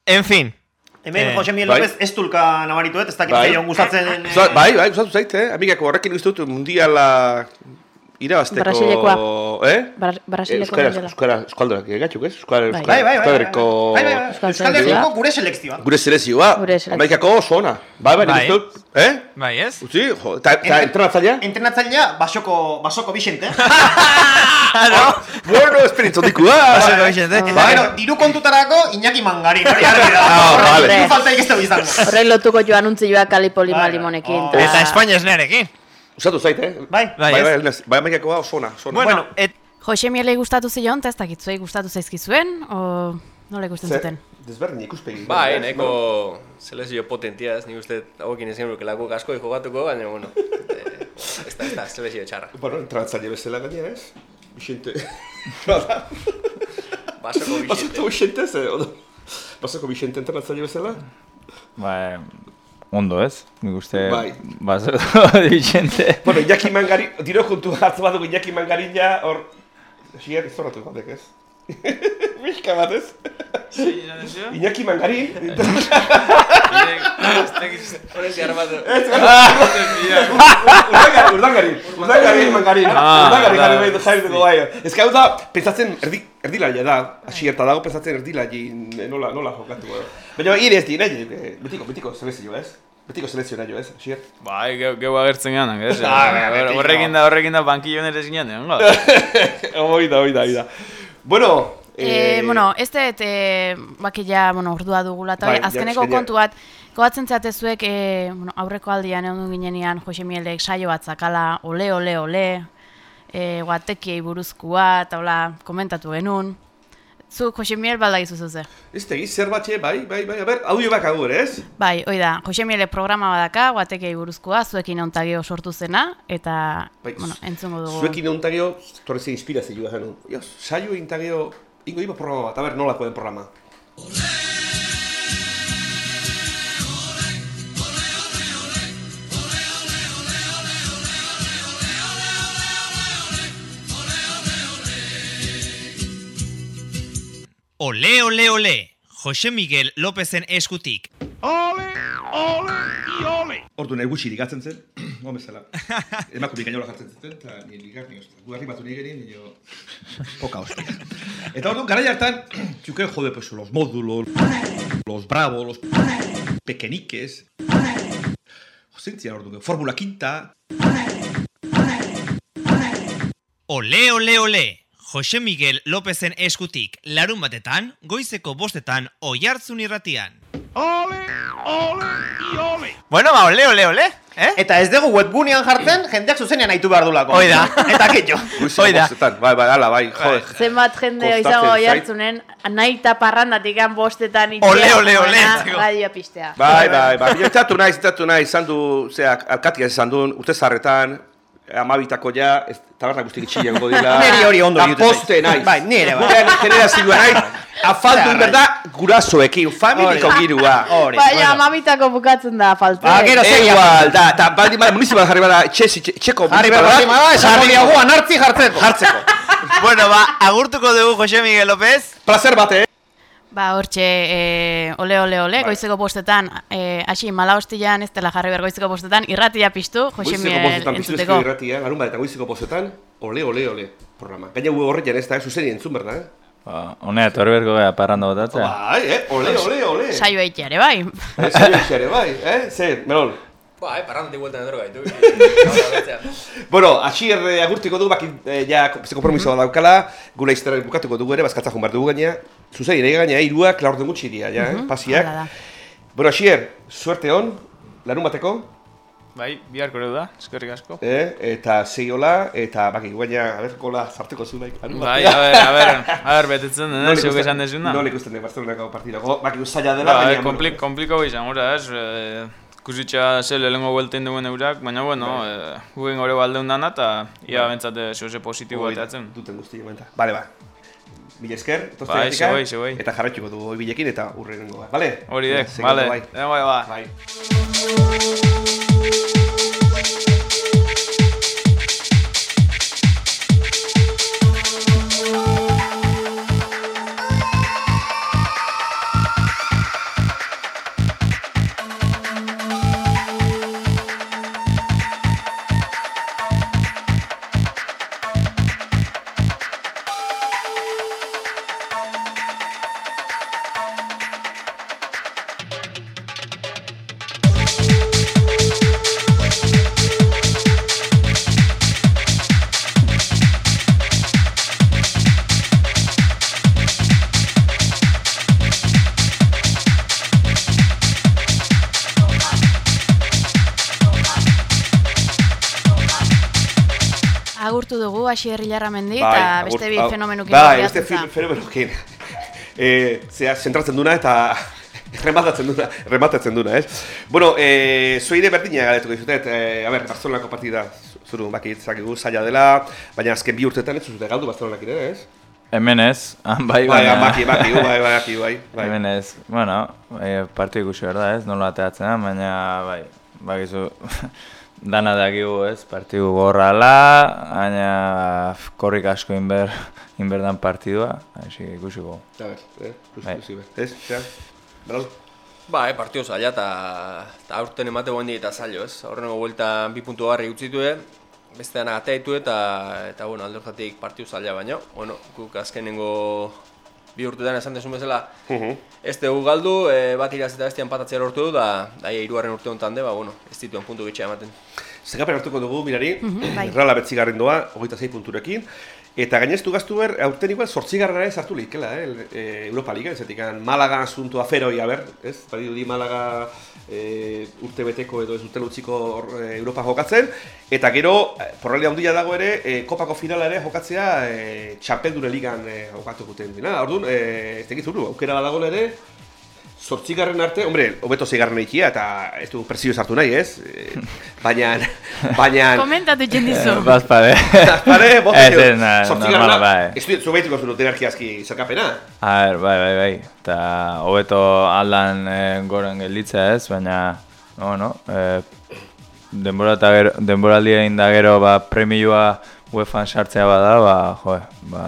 En fin. Hemen Eh, Jose Miguel bai. López ez tulka nabarituet, ez dakit Bai. gustatzen... eh, Gusta- Bai, bai, gustatu zait, eh? Amigako horrekin dut mundiala irabazteko... Brasilekoa. Eh? Bra- Brasileko Euskara, euskaldurak gaitxuk, ez? Euskara, Bai. euskara, Bai, bai, bai. Bai, bai, bai. Euskal selekzioa. Gure selekzioa. Gure selezioa, Gure selekzioa. Amerikako oso ona. Bai, bai, Bai. eh? Bai, ez? Utzi, jo, eta, entrenatzailea? Entrenatzailea, basoko, basoko Vicente. Bueno, espiritu. Basoko Vicente. Eta gero, diru kontutarako Iñaki da. Ah, vale. Diru falta ez dugu izango. Horrek lotuko jo anuntzioa kalipoli Bai, bai. malimonekin. Oh. Eta Espainia esnearekin. Gustatu zait, eh? Bai. Bai, Bai, bai, bai, bai, oso ona, oso ona. Bueno, et, Jose Mielei gustatu zion, eta ez dakit zuei gustatu zaizkizuen, o nola ikusten zuten? Desberdin ikuspegi. Bai, eh? nahiko selezio potentia ez, nik uste hauekin ezin lukelako asko jokatuko, baina, bueno, eh, ez da, ez da, selezio txarra. Bueno, entrenatzaile bezala gaina, ez? Vicente. Nada. Basoko Vicente. Basoko Vicente, ze, ondo. Basoko Vicente entrenatzaile bezala? Bai, ondo ez? Nik uste... Bai. Bazo, Vicente. Bueno, Iñaki Mangari, diro kontu hartu bat dugu Iñaki Mangarina, hor... Xier, izorratu batek, ez? Bizka bat, ez? Iñaki. Horez jarra bat. Ez, Urdangari, urdangari, urdangari mangarin, Ah, urdangari jarri behar jarri dugu bai. Ez que hau da, pensatzen erdi, erdilaria da, asierta dago pensatzen erdilari nola, nola jokatu. Baina ire ez di, nahi, eh, betiko, betiko selezio, ez? Betiko selezio nahi, ez, asier? Bai, ge- geu agertzen ganak, ez? Ah, Hor- beti, Horrekin da, horrekin da, bankillo nere zinean, egongo. Hoi da, hoi da, hoi da. Bueno, Eh, bueno, ez dut, eh, baki ja, bueno, ordua dugula, eta Bai, azkeneko kontu bat, goatzen zatezuek, eh, bueno, aurreko aldian egon ginenean Jose Mielek saio bat zakala, ole, ole, ole, eh, guatekiei buruzkoa, eta hola, komentatu genuen. Zu, Jose Miel, balda gizu ze. ez tegi, zer batxe, bai, bai, bai, a ber, audio bak agur, ez? Bai, hoi da, Jose Mielek programa badaka, guatekiei buruzkoa, zuekin ontagio sortu zena, eta, Bai, bueno, entzungo dugu. Zuekin ontagio, torrezi inspirazioa zen. Jo, saio intagio, ingo iba programa bat, a ber, nolako den programa. Ole, ole, ole! Jose Miguel Lopezen eskutik. Ole, ole, ole! Ordu nahi gutxi ligatzen zen, gome zela. Emako bikainola jartzen zuten, eta ni ligar ni ostia. Gu arribatu nahi gerin, nio... Poka hostia. Eta ordu, gara hartan, txuken jode, pues, los módulos, los bravos, los pequeñiques, Zentzia ordu, Formula Quinta, Ole, ole, ole! Jose Miguel Lopezen eskutik larun batetan, goizeko bostetan, oi hartzun irratian. Ole, ole, ole! Bueno, ba, ole, ole, ole! Eh? Eta ez dugu webgunean jartzen, jendeak zuzenean aitu behar dulako. Hoi da. Eta kitxo. Hoi da. Bai, bai, ala, bai, jode. Zenbat jende izango jartzunen, nahi eta parrandatik bostetan Ole, ole, ole, txiko. Radio pistea. Bai, bai, bai, biltzatu nahi, zitatu nahi, izan du, zeak, alkatia izan duen, urte zarretan, amabitako ja, ez, taberna guztik itxilean godila. Neri hori ondo zait. poste nahi. Bai, nire, bai. Gurean generazioa nahi, afaldu, berda, gurasoekin, familiko girua. Hori. Baina amabitako bukatzen da falta. Ba, gero zein Igual, da, eta baldin bada, municipal jarri bada, txesi, txeko Jarri bada, diagu anartzi jartzeko. Jartzeko. bueno, ba, agurtuko dugu Jose Miguel López. Placer bate, eh? Ba, hortxe, e, ole, ole, ole, Bai. goizeko bostetan, e, hasi mala hostian, ez dela jarri behar goizeko bostetan, irratia piztu, Jose Goizeko bostetan, piztu entzuteko. bezko irratia, larun bat eta goizeko bostetan, ole, ole, ole, programa. Gaina gu horretan ez da, eh, zuzeni entzun berda, eh? Ba, honea, etorri berko gara parranda botatzea. Bai, eh, ole, ole, ole. Saio eitea ere, bai. Eh, saio ere, bai, eh? Zer, Merol? Ba, eh, parrandatik bueltan edoro gaitu. Bueno, asier eh, agurtiko du, baki, eh, ja, beste kompromisoa daukala, gure iztera bukatuko dugu ere, bazkatza joan behar dugu gaina. Zuzei, ere gaina, iruak laurden gutxi dira, ja, eh, Mhm, pasiak. hala da. Bueno, asier, suerte hon, larun bateko, Bai, biharko ere da, eskerrik asko. eh, eta sei hola, eta baki, gaina, a ber, gola zarteko zu nahi. Bai, a ber, a ber, a ber, betetzen dena, zeuk ikusten- esan dezuna. Nola ikusten den Barcelonako partidako, baki, zaila dela, Ba, baina, komplik, kompliko izan gura, ez, e, kusitxa ze lehengo buelten duen eurak, baina, bueno, e, guen gore baldeun dana, eta ia bentsate zehose positibo Hoi, bateatzen. Duten guzti ementa. Bale, ba. Mila esker, tozte Bai, gatika, eta jarraituko du hoi bilekin eta urrengoa, bale? Hori dek, bale, bai. eh, bai, ba. Bai. Asier Ilarramendi, Bai, eta agur- beste bi fenomenokin Bai, beste fenomenokin. Eh, zea, zentratzen duna eta rematatzen duna, rematatzen duna, ez? Bueno, eh, zoire berdina galetuko dizutet, eh, a ber, Barcelonako partida, zuru bakit zakigu zaila dela, baina azken bi urtetan ez zuzute galdu Barcelonak ere, ez? Hemen ez, han bai, Bai, baina... baki, baki, bai, bai, baki, bai, bai. Hemen ez, bueno, e, partidu ikusi behar da ez, nola ateatzen baina, bai, bakizu, dana dakigu ez, partidu gorrala, baina korrik asko inber, inberdan partidua, hasi ikusiko. A ber, eh, ikusi, Bai. ikusi, ber, ez, zea, Beral? Ba, eh, partio zaila eta eta aurten emate guen eta zailo, ez? Horrengo buelta bi puntu garri utzitu bestean atea ditu eta, eta bueno, alde partio zaila baino. Bueno, guk azkenengo bi urtetan esan desun bezala, Mhm. ez dugu galdu, e, bat iraz eta bestian patatzea lortu du, da, da irugarren urte honetan de, ba, bueno, ez dituen puntu gitxea ematen. Zekapen hartuko dugu, mirari, Mhm, bai. Reala betzigarren doa, hogeita zei punturekin, eta gaineztu gaztu ber, aurten igual sortzigarrera ez hartu likela, eh, eh, Europa Liga, ezetik, Malaga asunto aferoi, a ber, ez, bari dudi Malaga eh, urte beteko edo ez urte utziko hor, eh, Europa jokatzen, eta gero, porralde handia dago ere, eh, kopako finala ere jokatzea eh, Txapeldure Ligan eh, jokatu guten dena, orduan, eh, ez tekizuru, aukera badago ere, Zortzigarren arte, hombre, hobeto zeigarren eikia, eta ez du presio sartu nahi, ez? Eh, Baina, baina... Komentatu jen dizu. Baz pare. Pare, bost Ez, ez, na- normala, bai. Ez du, zu behituko zuru hierarkiazki zerkapena. A ber, bai, bai, bai. Eta hobeto aldan e, goren gelditzea ez, baina, no, no, e, denbora eta gero, denboraldia da gero, ba, premioa UEFA sartzea bada, ba, jo, ba,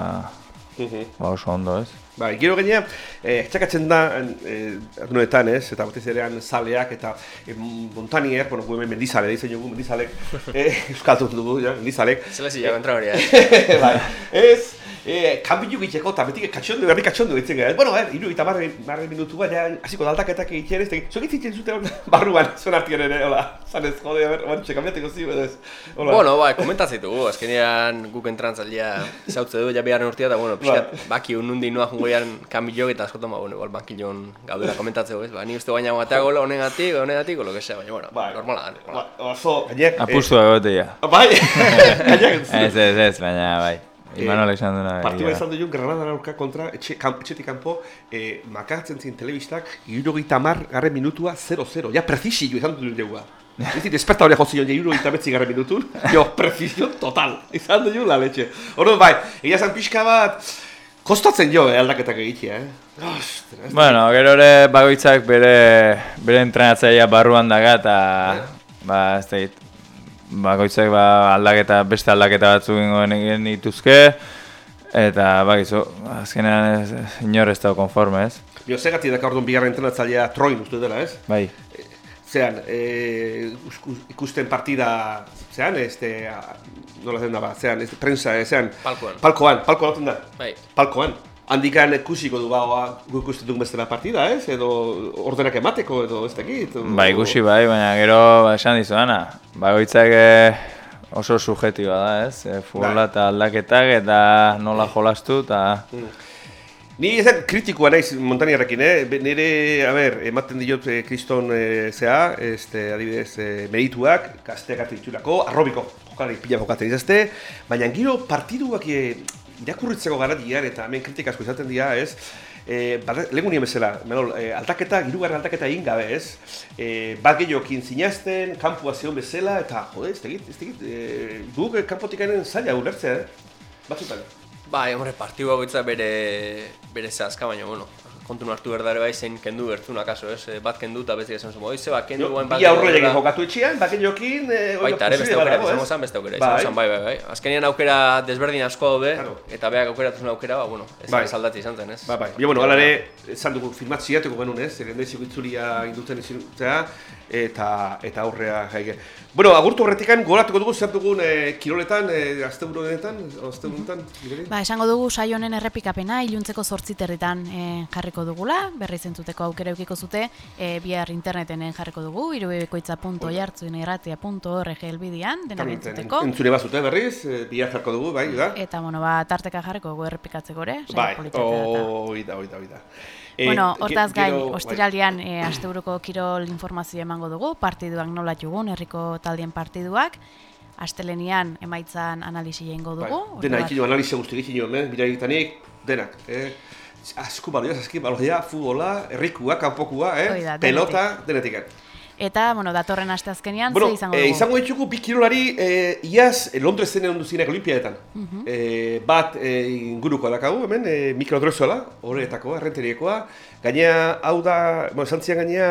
Mhm. ba oso ondo ez. Bai, gero gainea, eh, txakatzen da, eh, adunetan, ez, eta batez erean zaleak, eta eh, montanier, bueno, gu hemen mendizale, dizen jogu mendizalek, eh, euskaldun dugu, ja, mendizalek. Zela zila, kontra hori, bai, ez, eh, kanbilu egiteko, eta betik katxondu, berri katxondu ditzen gara. Bueno, eh, iru eta marre, marre minutu bat, ja, hasiko da aldaketak egiten, ez, eta zuek zitzen zuten barruan, zuen artian ere, hola, zanez, jode, a ber, bantxe, kambiateko zi, edo ez, hola. Bueno, bai, komentatzitugu, azkenean guk entrantzailea zautze du, ja biharren urtia, eta bueno, pixkat, Bai. baki unundi noa jungoian kanbilok eta askotan, ba, bueno, igual bankilon gaudela komentatzeko, ez? Ba, ni uste baina batea gola honegatik, honegatik, o lo que sea, baina, bueno, normala da. normala da. Oso, gainek... Apustu egotea. Bai, gainek... Ez, ez, ez, baina, bai. Imanol esan duena. Partiba egia da. izan duen Granada aurka kontra etxe, kan, etxetik kanpo eh, makatzen zin telebistak irurogeita mar garren minutua 0-0. Ja, prezisio izan duen jegua. Ez dit, esperta hori jozi joan, irurogeita betzi garren minutun. Jo, prezisio total. Izan duen la letxe. Orduan bai, egia zan pixka bat, kostatzen jo eh, aldaketak egitea, eh? Ostra, Bueno, gero ere bagoitzak bere, bere entrenatzailea barruan daga eta ba, ez da hit, bagoitzak ba, aldaketa, beste aldaketa batzuk ingo egin dituzke eta bakizu, azkenean ez, inor ez dago konforme, ez? Jo, segatik daka orduan bigarren entrenatzailea Troin uste dela, ez? Bai. Zean, eh, usku- ikusten partida, zean, este, a- nola zen da ba, zean, este, prensa, eh, zean, Palkoan. palkoan, palkoan hauten da, Bai. palkoan. Handikan ikusiko du bagoa, gu ikusten dugun bestela partida, ez? Edo ordenak emateko, edo ez dakit. o- Ba, ikusi bai, baina gero ba, esan dizuana, bagoitzak eh, oso subjetiba da, ez? E, futbola eta aldaketak eta nola jolastu eta... Ni ez kritikoa naiz Montaniarrekin, eh? Nire, a ber, ematen diot eh, kriston eh, zea, este, adibidez, eh, merituak, gazteak arrobiko, jokalari pila jokatzen izazte, baina giro partiduak eh, irakurritzeko garatian, eta hemen kritika asko izaten dira, ez? Eh, bada- lehen nien bezala, Manol, eh, aldaketa, hirugarren aldaketa egin gabe, ez? Eh, bat gehiokin zinazten, kampua zeon bezala, eta, jode, ez tegit, ez tegit, eh, guk eh, kanpotikanen zaila ulertzea, eh? Batzutan. Bai, hombre, partidu bakoitza bere, bere zehazka, baina, bueno, kontun hartu berdare bai zein kendu bertzun akaso, ez? Eh, Bat kendu eta beste esan zuen, oize, bat kendu guen bat Bi aurrelekin jokatu etxean, baken jokin... Eh, Baita ere beste aukera, izango zen beste aukera, izango zen, bai, bai, bai. Azkenean aukera desberdin asko daude, eta beak aukeratuzun aukera, ba, bueno, ez Bai. bai. aldatzi izan zen, ez? Ba, bai. Ja, bueno, hala ere, esan dugu filmatziatuko genuen, ez? Zeren deziko itzulia induten izutea, eta, eta aurrea jaike. Bueno, agurtu horretikan, goratuko dugu, zer dugun eh, kiroletan, eh, azte burunetan, azte burunetan, Ba, esango dugu saio honen errepikapena iluntzeko zortziterritan e, jarriko dugula, berri zentzuteko aukera eukiko zute, e, bihar internetenen jarriko dugu, irubekoitza.jartzuinerratia.org elbidian, dena entzuteko. Entzune bazute berriz, eh, bihar jarko dugu, bai, da? Eta, bueno, ba, tarteka jarriko dugu errepikatzeko ere, saio Bai, hoi da, hoi da, hoi da. Eh, Bueno, hortaz gain, bai. ostiraldian e, asteburuko kirol informazio emango dugu, partiduak nola jugun, herriko taldien partiduak, astelenian emaitzan analisi egingo dugu. Bai, dena ikinio analizia guzti egiten hemen, bira egitanik, denak. Eh? Asku balioa, aski baloia, futbola, errikua, kanpokua, eh? Hoi da, pelota, denetik. Eta, bueno, datorren aste azkenean, Bueno, ze izango eh, dugu? izango ditugu bi kirolari eh, iaz eh, Londresen egon duzinak olimpiadetan. Mhm. eh, bat eh, inguruko dakagu hemen, eh, Mikel Odrezola, horretakoa, errenteriekoa. Gaina, hau da, bueno, esan zian gaina,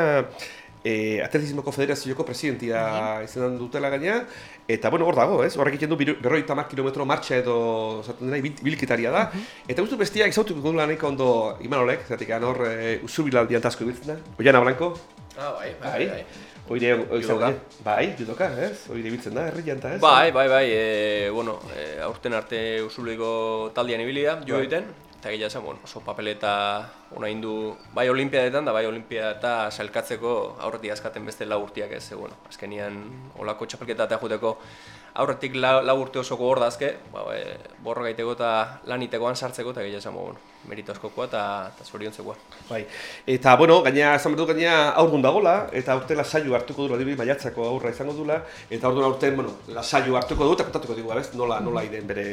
eh, atletismoko federazioko presidentia izan dutela gaina, eta bueno, hor dago, ez? Horrek egiten du berrogeita hamar kilometro martxa edo zaten dena ibilketaria da. Eta guztu bestia, izautuko dugula nahiko ondo Imanolek, zatik hor e, usurbilaldian tasko ibiltzen da. Oiana Blanco, Ah, bai, bai, bai. Oire, oire, bai, judoka, ez? Oire ibiltzen da, herri janta, ez? Bai, bai, bai, e, bueno, e, aurten arte usuliko taldean ibili da, jo Bai. egiten, eta gila zen, bueno, oso papeleta ona indu, bai olimpiadetan da bai olimpiadeta sailkatzeko aurretik askaten beste lau urtiak ez, e, bueno, azkenian olako txapelketa eta juteko aurretik lau, lau urte osoko hor dazke, ba, e, borro gaiteko eta lanitekoan sartzeko, eta gila zen, bueno, merito askokoa eta, eta zoriontzekoa. Bai. Eta, bueno, gaina, esan behar gaina aurrun dagola, eta aurten lasaio hartuko du, adibidez, maiatzako aurra izango dula, eta aurten aurten, bueno, lasaio hartuko du, eta kontatuko digu, abez, nola, nola iden bere,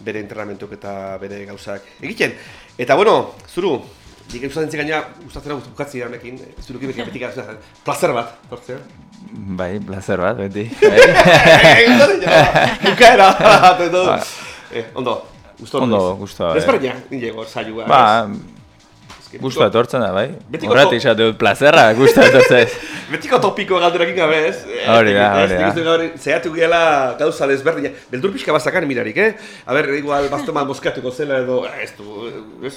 bere entrenamentuk eta bere gauzak egiten. Eta, bueno, zuru, dik eusatzen gaina, gustatzen hau bukatzi honekin, zurukin beti betik placer bat, tortzea. Bai, placer bat, beti. Egin bukaera, bat, edo. Eh, ondo, gusto Ondo, bai. Desberdina, nire gor saioa, Ba, Gusta etortzen da, bai? Betiko Horretik to- esate dut plazerra, gusta etortzen. Betiko topiko galderekin gabe, ez? Eh, Hori da, hori da. Zehatu gehala gauza desberdina. Beldur pixka bazakan mirarik, eh? A ber, igual baztoman moskatuko zela edo, eh, ez du, ez...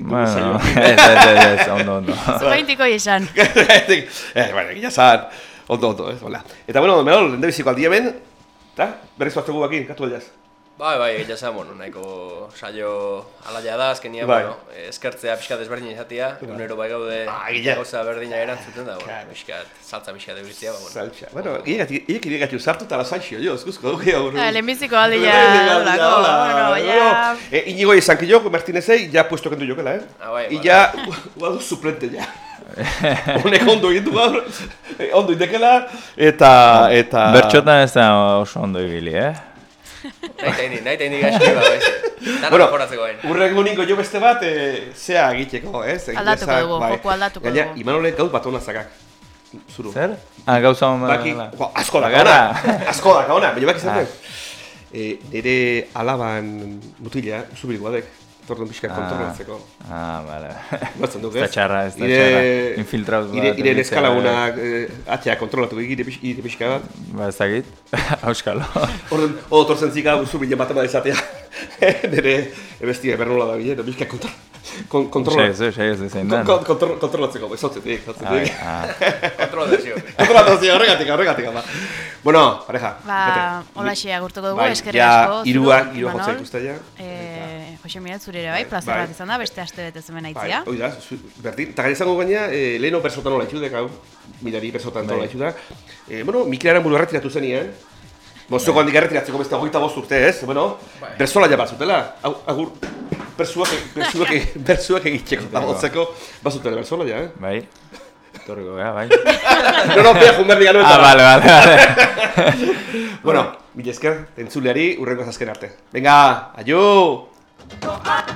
Bueno, ez, ez, ez, ondo, ondo. Zubaintiko izan. eh, bueno, gila zan. Ondo, ondo, ez, hola. Eta bueno, mehol, lende biziko aldi hemen, eta berriz bat dugu bakin, katu aldaz. Bai, bai, egia zen, bueno, nahiko saio alaia da, azkenia, Bai. bueno, eskertzea pixka desberdina izatea, Bai. egunero bai gaude gila. gauza berdina erantzuten da, bueno, pixka, saltza pixka deuritzia, ba, bueno. Saltxa. Bueno, irek irek sartu eta lasaixio, jo, eskuzko dugu gaur. Ah, lehenbiziko aldia, aldia, holako, hola, bueno, bueno. ja... Eh, Inigo izan que yo, Martínezei, ya puesto kendu jokela, eh? Ah, bai, Y ya, guadu suplente, ya. Honek ondo egin du gaur, ondo indekela, eta... eta... Bertxotan ez da oso ondo ibili, eh? Teini gaizki, ba, bai. Dana Bueno, hain. urrengo ningo jo beste bat, eh, zea egiteko, eh? Ze- Aldatuko dugu, bai. joko aldatuko Gaina, dugu. Imanolek gauz bat hona zakak. Zuru. Zer? Ah, gauza hon Baki, jo, asko da Bakarra. ona, asko da ona, baina baki Ah. zaten. Eh, nire alaban mutila, zubilgoadek, tordun pixka Ah. kontrolatzeko. Ah, vale. Batzen duk, Ez ez? txarra, ez da. Infiltrauz bat. Ire, ire egitea, eskalagunak eh, atxea kontrolatu ire, pix- pixka bat. Ba, ez dakit. Auskalo. Orduan, odo tortzen zika zubile bat bat izatea. nire ebestia bernola da bile, pixka kontrol, kon, kontrola. Segi, segi, zein den. Kon- kontrol- Kontrolatzeko, ez hotzetik, hotzetik. Ah, Kontrolazio. Kontrolazio, horregatik, horregatik, ama. Bueno, pareja. Ba, hola xea agurtuko dugu, eskerrik ja, asko. hiruak Imanol. jotzea ikuste ja. Eh, Jose Miguel, zure ere bai, plazer bai. bat izan da, beste aste betez hemen Bai, aitzia. hoi da, zu- berdin. Eta gara izango gaina, eh, leheno bersotan nola itxudek, hau. Mirari bersotan Bai. nola itxuda. Eh, bueno, Mikelaren buru erretiratu zenien. Mozoko handik erretiratzeko beste hogeita bost urte, ez? Bueno, bersola ja bazutela. Hau, agur, bersuak, bersuak, bersuak egiteko, da botzeko, bazutela bersola ja, eh? Bai. Torriko, ja, bai. no, no, pia, junberdi gano Ah, vale, vale, vale. bueno, mila esker, entzuleari, urrengo azken arte. Venga, aio! Go up.